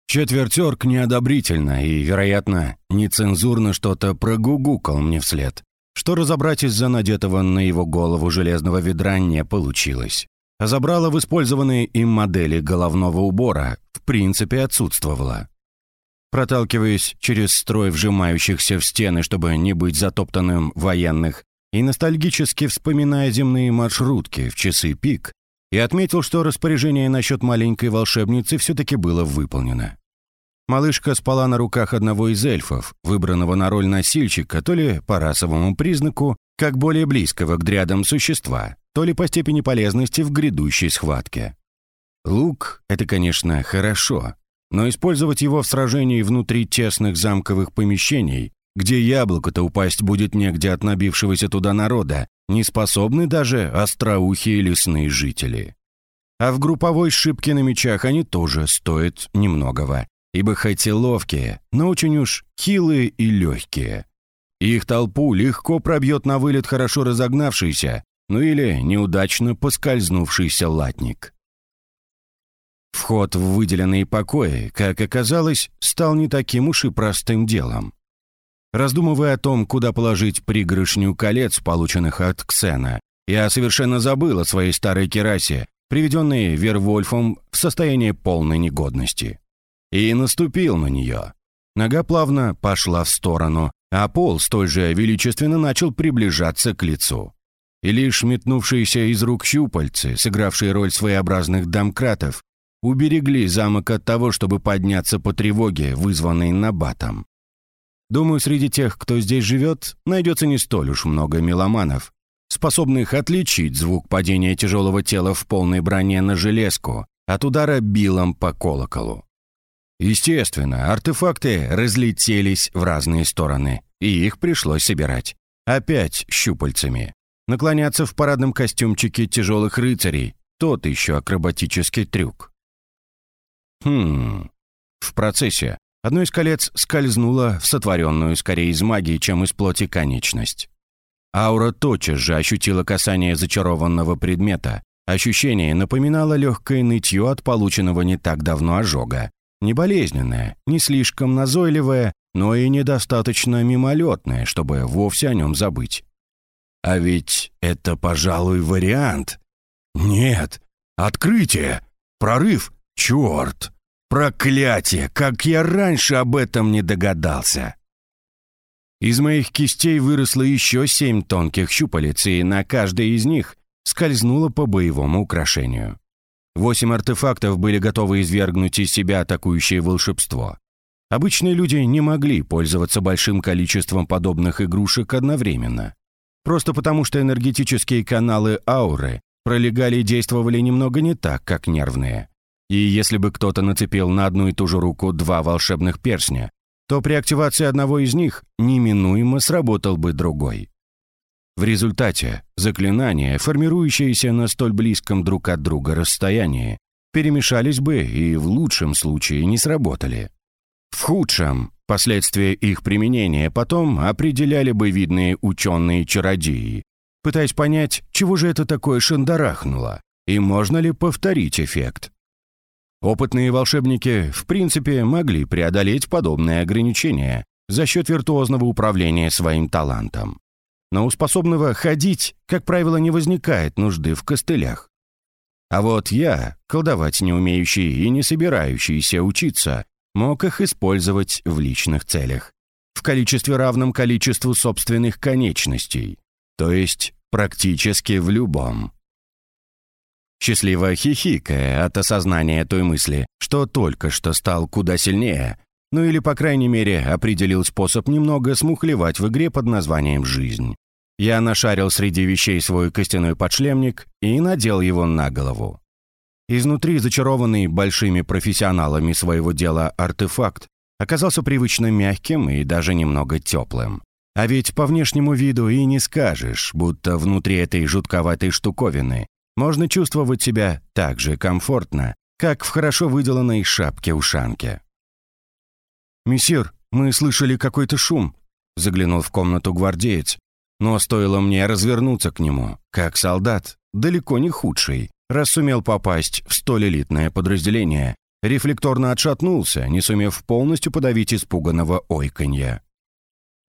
Четвертерк неодобрительно и, вероятно, нецензурно что-то прогугукал мне вслед, что разобрать из-за надетого на его голову железного ведра не получилось. А забрало в использованные им модели головного убора в принципе отсутствовало. Проталкиваясь через строй вжимающихся в стены, чтобы не быть затоптанным военных, и ностальгически вспоминая земные маршрутки в часы пик, и отметил, что распоряжение насчет маленькой волшебницы все-таки было выполнено. Малышка спала на руках одного из эльфов, выбранного на роль носильщика то ли по расовому признаку, как более близкого к дрядам существа, то ли по степени полезности в грядущей схватке. Лук — это, конечно, хорошо, но использовать его в сражении внутри тесных замковых помещений, где яблоко-то упасть будет негде от набившегося туда народа, не способны даже остроухие лесные жители. А в групповой шибке на мечах они тоже стоят немногого, ибо хоть и ловкие, но очень уж хилые и легкие. Их толпу легко пробьет на вылет хорошо разогнавшийся, ну или неудачно поскользнувшийся латник. Вход в выделенные покои, как оказалось, стал не таким уж и простым делом. Раздумывая о том, куда положить пригоршню колец, полученных от Ксена, я совершенно забыл о своей старой керасе, приведенной Вервольфом в состояние полной негодности и наступил на нее. Нога плавно пошла в сторону, а пол столь же величественно начал приближаться к лицу. И лишь метнувшиеся из рук щупальцы, сыгравшие роль своеобразных домкратов, уберегли замок от того, чтобы подняться по тревоге, вызванной набатом. Думаю, среди тех, кто здесь живет, найдется не столь уж много меломанов, способных отличить звук падения тяжелого тела в полной броне на железку от удара билом по колоколу. Естественно, артефакты разлетелись в разные стороны, и их пришлось собирать. Опять щупальцами. Наклоняться в парадном костюмчике тяжелых рыцарей – тот еще акробатический трюк. Хм. В процессе одно из колец скользнуло в сотворенную скорее из магии, чем из плоти конечность. Аура тотчас же ощутила касание зачарованного предмета. Ощущение напоминало легкое нытье от полученного не так давно ожога, не болезненное, не слишком назойливое, но и недостаточно мимолетное, чтобы вовсе о нем забыть. А ведь это, пожалуй, вариант. Нет, открытие, прорыв, черт, проклятие, как я раньше об этом не догадался. Из моих кистей выросло еще семь тонких щупалец, и на каждой из них скользнуло по боевому украшению. Восемь артефактов были готовы извергнуть из себя атакующее волшебство. Обычные люди не могли пользоваться большим количеством подобных игрушек одновременно. Просто потому, что энергетические каналы ауры пролегали и действовали немного не так, как нервные. И если бы кто-то нацепил на одну и ту же руку два волшебных перстня, то при активации одного из них неминуемо сработал бы другой. В результате заклинания, формирующиеся на столь близком друг от друга расстоянии, перемешались бы и в лучшем случае не сработали. В худшем последствия их применения потом определяли бы видные ученые-чародеи, пытаясь понять, чего же это такое шандарахнуло, и можно ли повторить эффект. Опытные волшебники, в принципе, могли преодолеть подобные ограничения за счет виртуозного управления своим талантом но у способного ходить, как правило, не возникает нужды в костылях. А вот я, колдовать не умеющий и не собирающийся учиться, мог их использовать в личных целях. в количестве равном количеству собственных конечностей, то есть практически в любом. Счастливо хихикая от осознания той мысли, что только что стал куда сильнее, ну или, по крайней мере, определил способ немного смухлевать в игре под названием «Жизнь». Я нашарил среди вещей свой костяной подшлемник и надел его на голову. Изнутри зачарованный большими профессионалами своего дела артефакт оказался привычно мягким и даже немного теплым. А ведь по внешнему виду и не скажешь, будто внутри этой жутковатой штуковины можно чувствовать себя так же комфортно, как в хорошо выделанной шапке-ушанке. «Мессир, мы слышали какой-то шум», — заглянул в комнату гвардеец. Но стоило мне развернуться к нему, как солдат, далеко не худший, раз сумел попасть в столь элитное подразделение, рефлекторно отшатнулся, не сумев полностью подавить испуганного ойканья.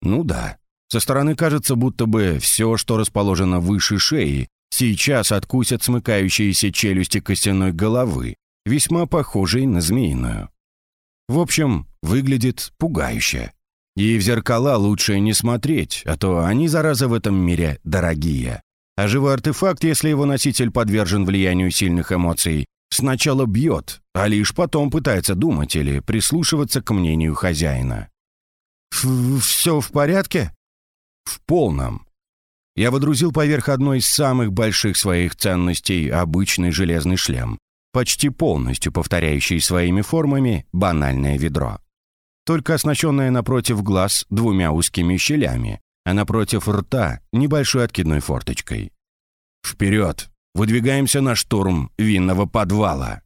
Ну да, со стороны кажется, будто бы все, что расположено выше шеи, сейчас откусят смыкающиеся челюсти костяной головы, весьма похожей на змеиную. В общем, выглядит пугающе. И в зеркала лучше не смотреть, а то они, зараза, в этом мире дорогие. А живой артефакт, если его носитель подвержен влиянию сильных эмоций, сначала бьет, а лишь потом пытается думать или прислушиваться к мнению хозяина. «Все в порядке?» «В полном». Я водрузил поверх одной из самых больших своих ценностей обычный железный шлем, почти полностью повторяющий своими формами банальное ведро. Только оснащенное напротив глаз двумя узкими щелями, а напротив рта небольшой откидной форточкой. «Вперед! Выдвигаемся на штурм винного подвала!»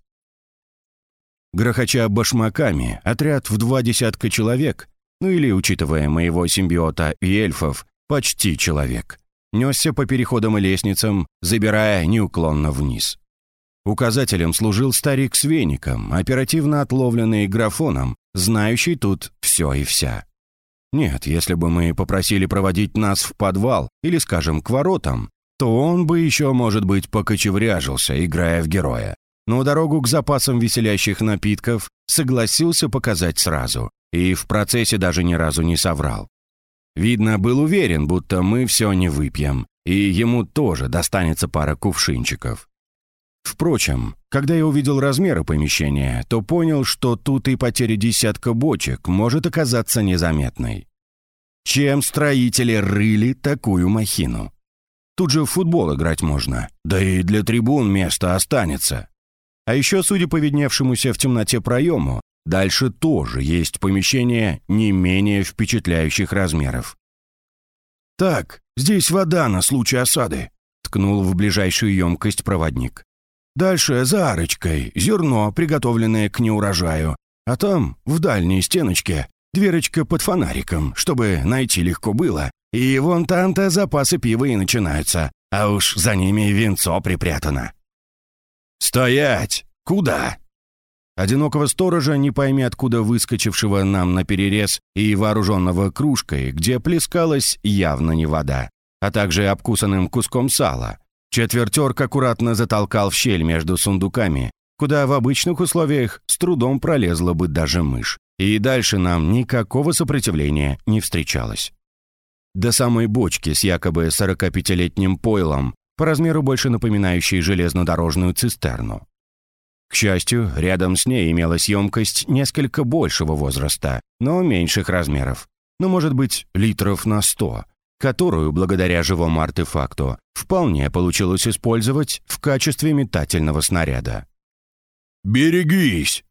Грохоча башмаками, отряд в два десятка человек, ну или, учитывая моего симбиота и эльфов, почти человек, несся по переходам и лестницам, забирая неуклонно вниз. Указателем служил старик с веником, оперативно отловленный графоном, знающий тут все и вся. Нет, если бы мы попросили проводить нас в подвал или, скажем, к воротам, то он бы еще, может быть, покочевряжился, играя в героя. Но дорогу к запасам веселящих напитков согласился показать сразу, и в процессе даже ни разу не соврал. Видно, был уверен, будто мы все не выпьем, и ему тоже достанется пара кувшинчиков. Впрочем, когда я увидел размеры помещения, то понял, что тут и потеря десятка бочек может оказаться незаметной. Чем строители рыли такую махину? Тут же в футбол играть можно, да и для трибун место останется. А еще, судя по видневшемуся в темноте проему, дальше тоже есть помещение не менее впечатляющих размеров. «Так, здесь вода на случай осады», — ткнул в ближайшую емкость проводник. Дальше за арочкой зерно, приготовленное к неурожаю. А там, в дальней стеночке, дверочка под фонариком, чтобы найти легко было. И вон там-то запасы пива и начинаются, а уж за ними венцо припрятано. «Стоять! Куда?» Одинокого сторожа, не пойми откуда выскочившего нам на перерез и вооруженного кружкой, где плескалась явно не вода, а также обкусанным куском сала, Четвертерк аккуратно затолкал в щель между сундуками, куда в обычных условиях с трудом пролезла бы даже мышь. И дальше нам никакого сопротивления не встречалось. До самой бочки с якобы 45-летним пойлом, по размеру больше напоминающей железнодорожную цистерну. К счастью, рядом с ней имелась емкость несколько большего возраста, но меньших размеров. Ну, может быть, литров на сто, которую, благодаря живому артефакту, вполне получилось использовать в качестве метательного снаряда. «Берегись!»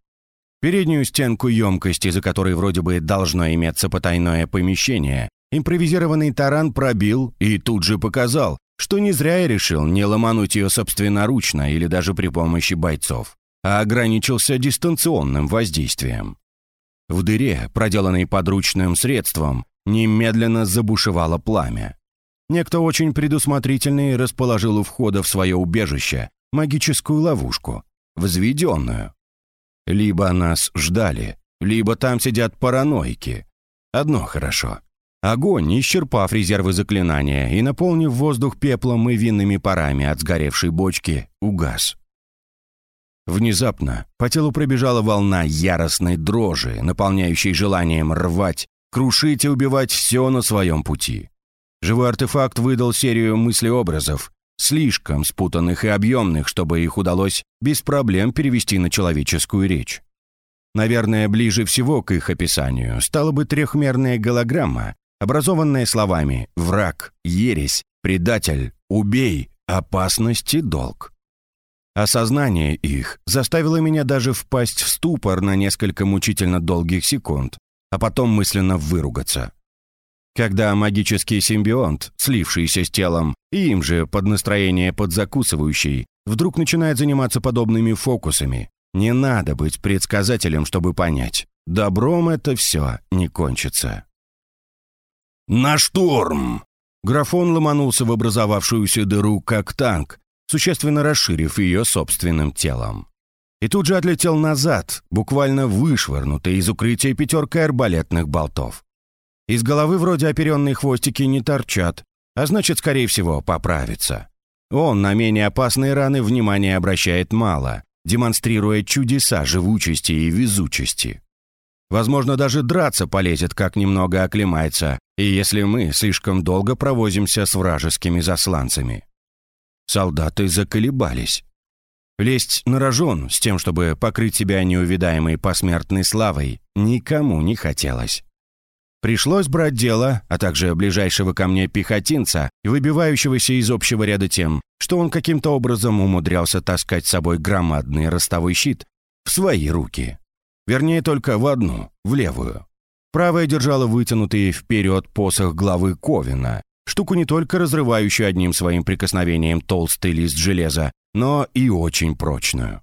Переднюю стенку емкости, за которой вроде бы должно иметься потайное помещение, импровизированный таран пробил и тут же показал, что не зря я решил не ломануть ее собственноручно или даже при помощи бойцов, а ограничился дистанционным воздействием. В дыре, проделанной подручным средством, немедленно забушевало пламя. Некто очень предусмотрительный расположил у входа в свое убежище магическую ловушку, взведенную. Либо нас ждали, либо там сидят параноики. Одно хорошо. Огонь, исчерпав резервы заклинания и наполнив воздух пеплом и винными парами от сгоревшей бочки, угас. Внезапно по телу пробежала волна яростной дрожи, наполняющей желанием рвать, крушить и убивать все на своем пути. Живой артефакт выдал серию мыслеобразов, слишком спутанных и объемных, чтобы их удалось без проблем перевести на человеческую речь. Наверное, ближе всего к их описанию стала бы трехмерная голограмма, образованная словами «враг», «ересь», «предатель», «убей», «опасность» и «долг». Осознание их заставило меня даже впасть в ступор на несколько мучительно долгих секунд, а потом мысленно выругаться. Когда магический симбионт, слившийся с телом, и им же под настроение подзакусывающий, вдруг начинает заниматься подобными фокусами, не надо быть предсказателем, чтобы понять. Добром это все не кончится. «На штурм!» Графон ломанулся в образовавшуюся дыру, как танк, существенно расширив ее собственным телом. И тут же отлетел назад, буквально вышвырнутый из укрытия пятеркой арбалетных болтов. Из головы вроде оперенные хвостики не торчат, а значит, скорее всего, поправится. Он на менее опасные раны внимания обращает мало, демонстрируя чудеса живучести и везучести. Возможно, даже драться полезет, как немного оклемается, и если мы слишком долго провозимся с вражескими засланцами. Солдаты заколебались. Лезть на рожон с тем, чтобы покрыть себя неувидаемой посмертной славой, никому не хотелось. Пришлось брать дело, а также ближайшего ко мне пехотинца, выбивающегося из общего ряда тем, что он каким-то образом умудрялся таскать с собой громадный ростовой щит в свои руки. Вернее, только в одну, в левую. Правая держала вытянутый вперед посох главы Ковина, штуку не только разрывающую одним своим прикосновением толстый лист железа, но и очень прочную.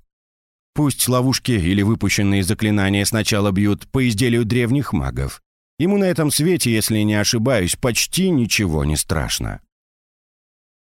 Пусть ловушки или выпущенные заклинания сначала бьют по изделию древних магов. Ему на этом свете, если не ошибаюсь, почти ничего не страшно.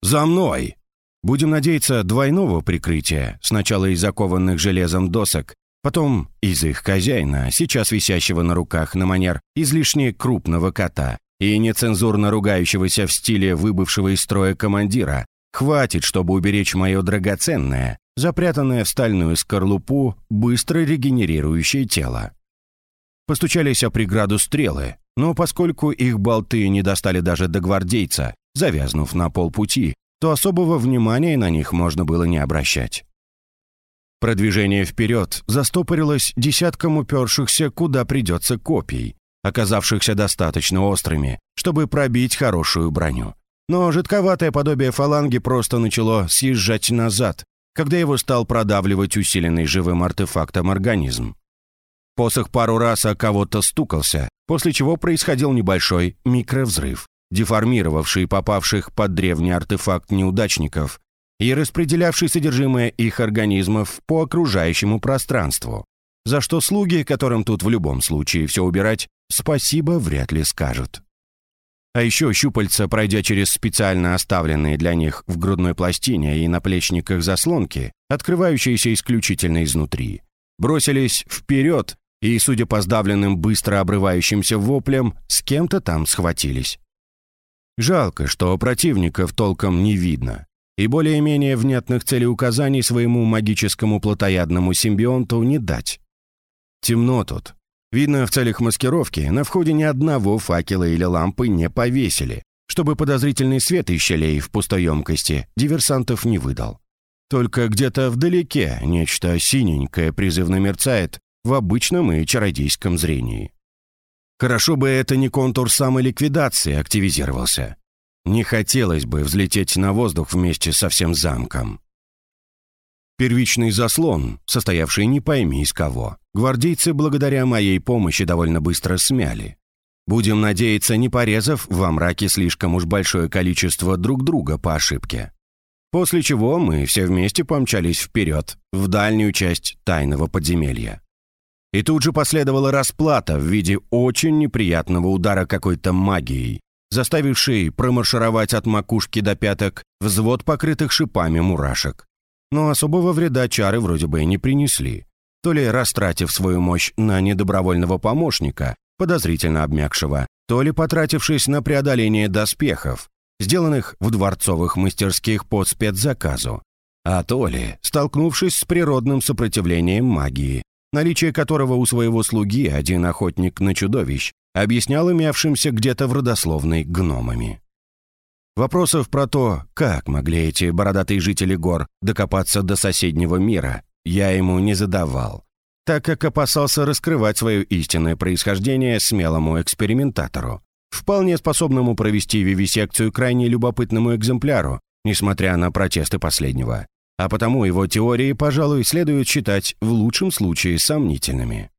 «За мной!» Будем надеяться, двойного прикрытия, сначала из закованных железом досок, потом из их хозяина, сейчас висящего на руках на манер излишне крупного кота и нецензурно ругающегося в стиле выбывшего из строя командира, хватит, чтобы уберечь мое драгоценное, запрятанное в стальную скорлупу, быстро регенерирующее тело. Постучались о преграду стрелы, но поскольку их болты не достали даже до гвардейца, завязнув на полпути, то особого внимания на них можно было не обращать. Продвижение вперед застопорилось десятком упершихся, куда придется копий, оказавшихся достаточно острыми, чтобы пробить хорошую броню. Но жидковатое подобие фаланги просто начало съезжать назад, когда его стал продавливать усиленный живым артефактом организм. Посох пару раз о кого-то стукался, после чего происходил небольшой микровзрыв, деформировавший попавших под древний артефакт неудачников и распределявший содержимое их организмов по окружающему пространству, за что слуги, которым тут в любом случае все убирать, спасибо вряд ли скажут. А еще щупальца, пройдя через специально оставленные для них в грудной пластине и наплечниках заслонки, открывающиеся исключительно изнутри, бросились вперед и, судя по сдавленным быстро обрывающимся воплям, с кем-то там схватились. Жалко, что противников толком не видно, и более-менее внятных целеуказаний своему магическому плотоядному симбионту не дать. Темно тут. Видно, в целях маскировки на входе ни одного факела или лампы не повесили, чтобы подозрительный свет из щелей в пустой емкости диверсантов не выдал. Только где-то вдалеке нечто синенькое призывно мерцает в обычном и чародейском зрении. Хорошо бы это не контур самоликвидации активизировался. Не хотелось бы взлететь на воздух вместе со всем замком. Первичный заслон, состоявший не пойми из кого, гвардейцы благодаря моей помощи довольно быстро смяли. Будем надеяться, не порезав во мраке слишком уж большое количество друг друга по ошибке. После чего мы все вместе помчались вперед, в дальнюю часть тайного подземелья. И тут же последовала расплата в виде очень неприятного удара какой-то магией, заставившей промаршировать от макушки до пяток взвод покрытых шипами мурашек. Но особого вреда чары вроде бы и не принесли, то ли растратив свою мощь на недобровольного помощника, подозрительно обмякшего, то ли потратившись на преодоление доспехов, сделанных в дворцовых мастерских по спецзаказу, а то ли столкнувшись с природным сопротивлением магии, наличие которого у своего слуги один охотник на чудовищ объяснял имевшимся где-то в родословной гномами. Вопросов про то, как могли эти бородатые жители гор докопаться до соседнего мира, я ему не задавал, так как опасался раскрывать свое истинное происхождение смелому экспериментатору, вполне способному провести вивисекцию крайне любопытному экземпляру, несмотря на протесты последнего. А потому его теории, пожалуй, следует считать в лучшем случае сомнительными.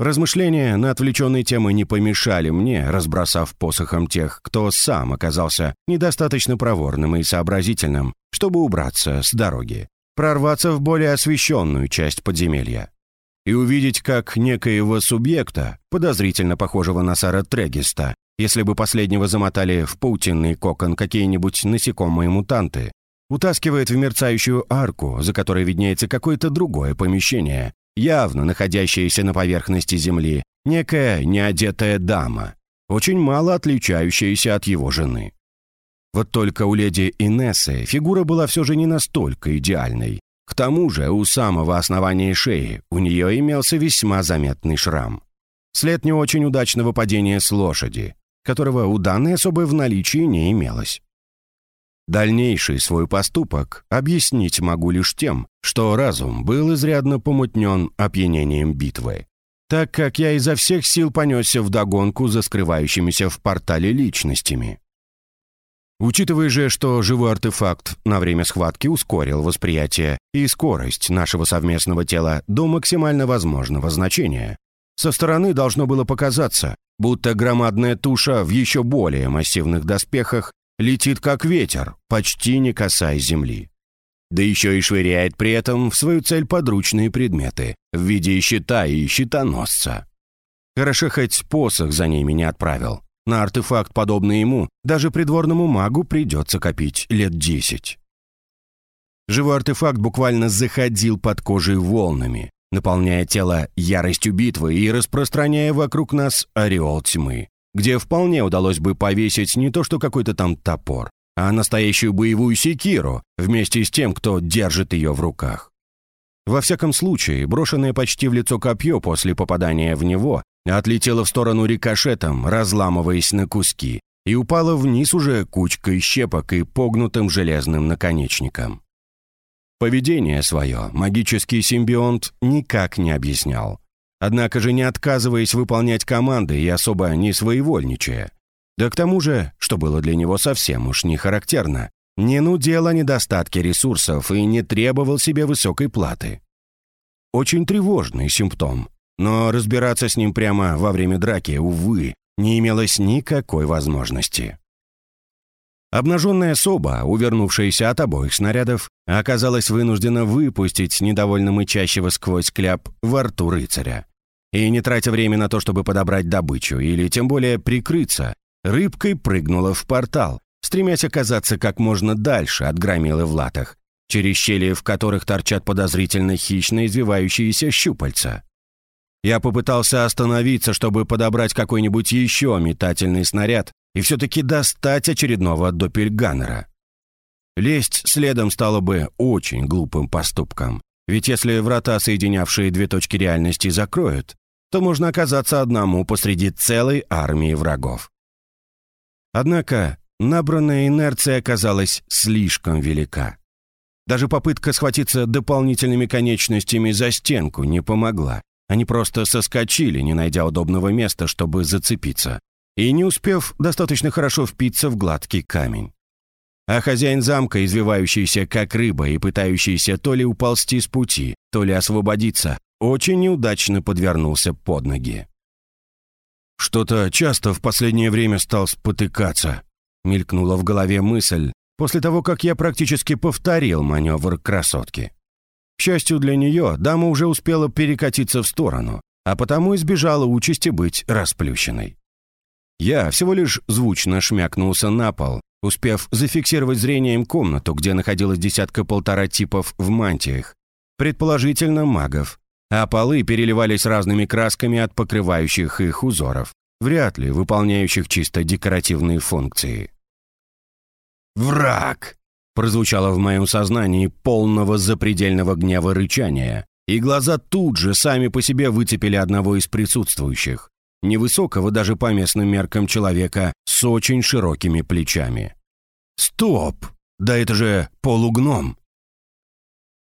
Размышления на отвлеченные темы не помешали мне, разбросав посохом тех, кто сам оказался недостаточно проворным и сообразительным, чтобы убраться с дороги, прорваться в более освещенную часть подземелья и увидеть, как некоего субъекта, подозрительно похожего на Сара Трегиста, если бы последнего замотали в паутинный кокон какие-нибудь насекомые-мутанты, утаскивает в мерцающую арку, за которой виднеется какое-то другое помещение, явно находящаяся на поверхности земли, некая неодетая дама, очень мало отличающаяся от его жены. Вот только у леди Инессы фигура была все же не настолько идеальной. К тому же у самого основания шеи у нее имелся весьма заметный шрам. След не очень удачного падения с лошади, которого у данной особы в наличии не имелось. Дальнейший свой поступок объяснить могу лишь тем, что разум был изрядно помутнен опьянением битвы, так как я изо всех сил понесся вдогонку за скрывающимися в портале личностями. Учитывая же, что живой артефакт на время схватки ускорил восприятие и скорость нашего совместного тела до максимально возможного значения, со стороны должно было показаться, будто громадная туша в еще более массивных доспехах летит как ветер, почти не касаясь земли. Да еще и швыряет при этом в свою цель подручные предметы в виде щита и щитоносца. Хорошо хоть посох за ними не отправил. На артефакт, подобный ему, даже придворному магу придется копить лет десять. Живой артефакт буквально заходил под кожей волнами, наполняя тело яростью битвы и распространяя вокруг нас ореол тьмы, где вполне удалось бы повесить не то что какой-то там топор, а настоящую боевую секиру вместе с тем, кто держит ее в руках. Во всяком случае, брошенное почти в лицо копье после попадания в него отлетело в сторону рикошетом, разламываясь на куски, и упало вниз уже кучкой щепок и погнутым железным наконечником. Поведение свое магический симбионт никак не объяснял. Однако же не отказываясь выполнять команды и особо не своевольничая. Да к тому же, что было для него совсем уж не характерно, не нудел о недостатке ресурсов и не требовал себе высокой платы. Очень тревожный симптом, но разбираться с ним прямо во время драки, увы, не имелось никакой возможности. Обнаженная соба, увернувшаяся от обоих снарядов, оказалась вынуждена выпустить недовольно мычащего сквозь кляп во рту рыцаря. И не тратя время на то, чтобы подобрать добычу или тем более прикрыться, рыбкой прыгнула в портал, стремясь оказаться как можно дальше от громилы в латах, через щели в которых торчат подозрительно хищно извивающиеся щупальца. Я попытался остановиться, чтобы подобрать какой-нибудь еще метательный снаряд и все-таки достать очередного доппельганнера. Лезть следом стало бы очень глупым поступком, ведь если врата, соединявшие две точки реальности, закроют, то можно оказаться одному посреди целой армии врагов. Однако набранная инерция оказалась слишком велика. Даже попытка схватиться дополнительными конечностями за стенку не помогла. Они просто соскочили, не найдя удобного места, чтобы зацепиться, и не успев достаточно хорошо впиться в гладкий камень. А хозяин замка, извивающийся как рыба и пытающийся то ли уползти с пути, то ли освободиться, очень неудачно подвернулся под ноги. «Что-то часто в последнее время стал спотыкаться», — мелькнула в голове мысль, после того, как я практически повторил маневр красотки. К счастью для нее, дама уже успела перекатиться в сторону, а потому избежала участи быть расплющенной. Я всего лишь звучно шмякнулся на пол, успев зафиксировать зрением комнату, где находилась десятка-полтора типов в мантиях, предположительно магов, а полы переливались разными красками от покрывающих их узоров, вряд ли выполняющих чисто декоративные функции. «Враг!» — прозвучало в моем сознании полного запредельного гнева рычания, и глаза тут же сами по себе выцепили одного из присутствующих. невысокого даже по местным меркам человека с очень широкими плечами. «Стоп! Да это же полугном!»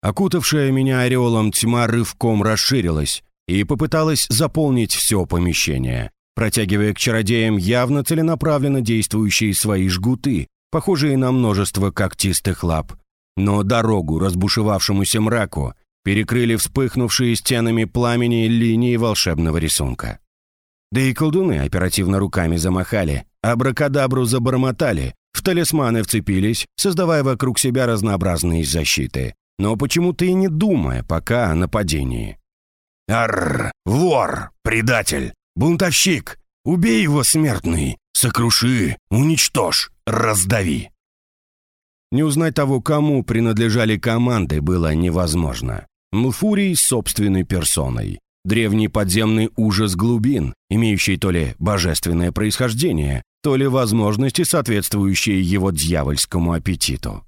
Окутавшая меня ореолом тьма рывком расширилась и попыталась заполнить все помещение, протягивая к чародеям явно целенаправленно действующие свои жгуты, похожие на множество когтистых лап. Но дорогу разбушевавшемуся мраку перекрыли вспыхнувшие стенами пламени линии волшебного рисунка. Да и колдуны оперативно руками замахали, абракадабру забормотали, в талисманы вцепились, создавая вокруг себя разнообразные защиты, но почему-то и не думая пока о нападении. «Арр! Вор! Предатель! Бунтовщик! Убей его, смертный! Сокруши! Уничтожь! Раздави!» Не узнать того, кому принадлежали команды, было невозможно. Млфурий собственной персоной. Древний подземный ужас глубин, имеющий то ли божественное происхождение, то ли возможности, соответствующие его дьявольскому аппетиту.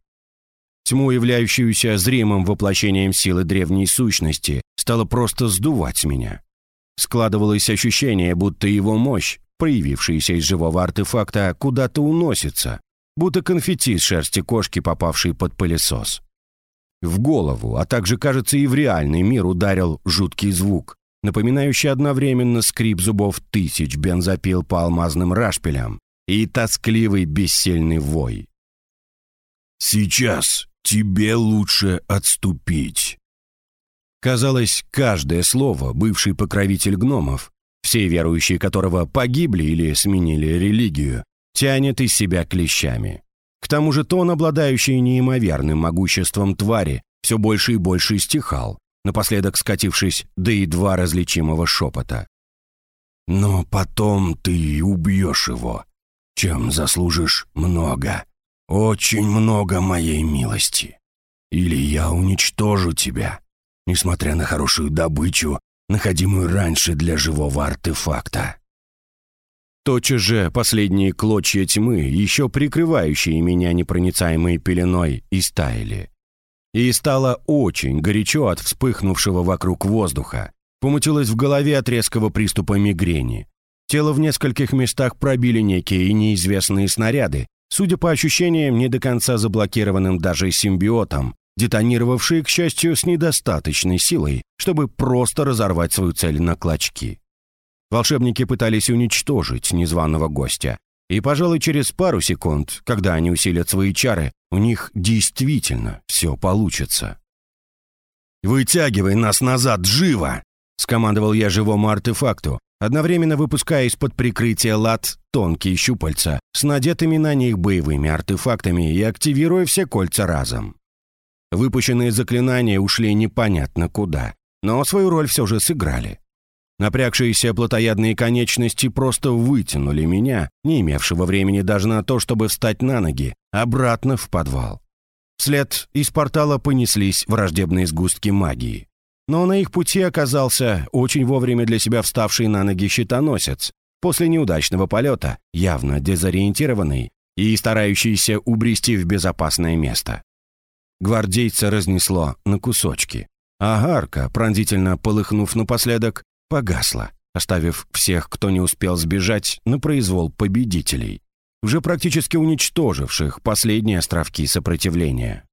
Тьму, являющуюся зримым воплощением силы древней сущности, стало просто сдувать меня. Складывалось ощущение, будто его мощь, проявившаяся из живого артефакта, куда-то уносится, будто конфетти с шерсти кошки, попавшей под пылесос. В голову, а также, кажется, и в реальный мир ударил жуткий звук, напоминающий одновременно скрип зубов тысяч бензопил по алмазным рашпилям и тоскливый бессильный вой. «Сейчас тебе лучше отступить». Казалось, каждое слово бывший покровитель гномов, все верующие которого погибли или сменили религию, тянет из себя клещами. К тому же тон, обладающий неимоверным могуществом твари, все больше и больше стихал, напоследок скатившись до едва различимого шепота. «Но потом ты убьешь его, чем заслужишь много, очень много моей милости. Или я уничтожу тебя, несмотря на хорошую добычу, находимую раньше для живого артефакта». Тотчас же последние клочья тьмы, еще прикрывающие меня непроницаемой пеленой, истаяли. И стало очень горячо от вспыхнувшего вокруг воздуха. Помутилось в голове от резкого приступа мигрени. Тело в нескольких местах пробили некие неизвестные снаряды, судя по ощущениям, не до конца заблокированным даже симбиотом, детонировавшие, к счастью, с недостаточной силой, чтобы просто разорвать свою цель на клочки. Волшебники пытались уничтожить незваного гостя. И, пожалуй, через пару секунд, когда они усилят свои чары, у них действительно все получится. «Вытягивай нас назад, живо!» — скомандовал я живому артефакту, одновременно выпуская из-под прикрытия лад тонкие щупальца с надетыми на них боевыми артефактами и активируя все кольца разом. Выпущенные заклинания ушли непонятно куда, но свою роль все же сыграли. Напрягшиеся плотоядные конечности просто вытянули меня, не имевшего времени даже на то, чтобы встать на ноги, обратно в подвал. Вслед из портала понеслись враждебные сгустки магии. Но на их пути оказался очень вовремя для себя вставший на ноги щитоносец, после неудачного полета, явно дезориентированный и старающийся убрести в безопасное место. Гвардейца разнесло на кусочки. А гарка, пронзительно полыхнув напоследок, погасла, оставив всех, кто не успел сбежать, на произвол победителей, уже практически уничтоживших последние островки сопротивления.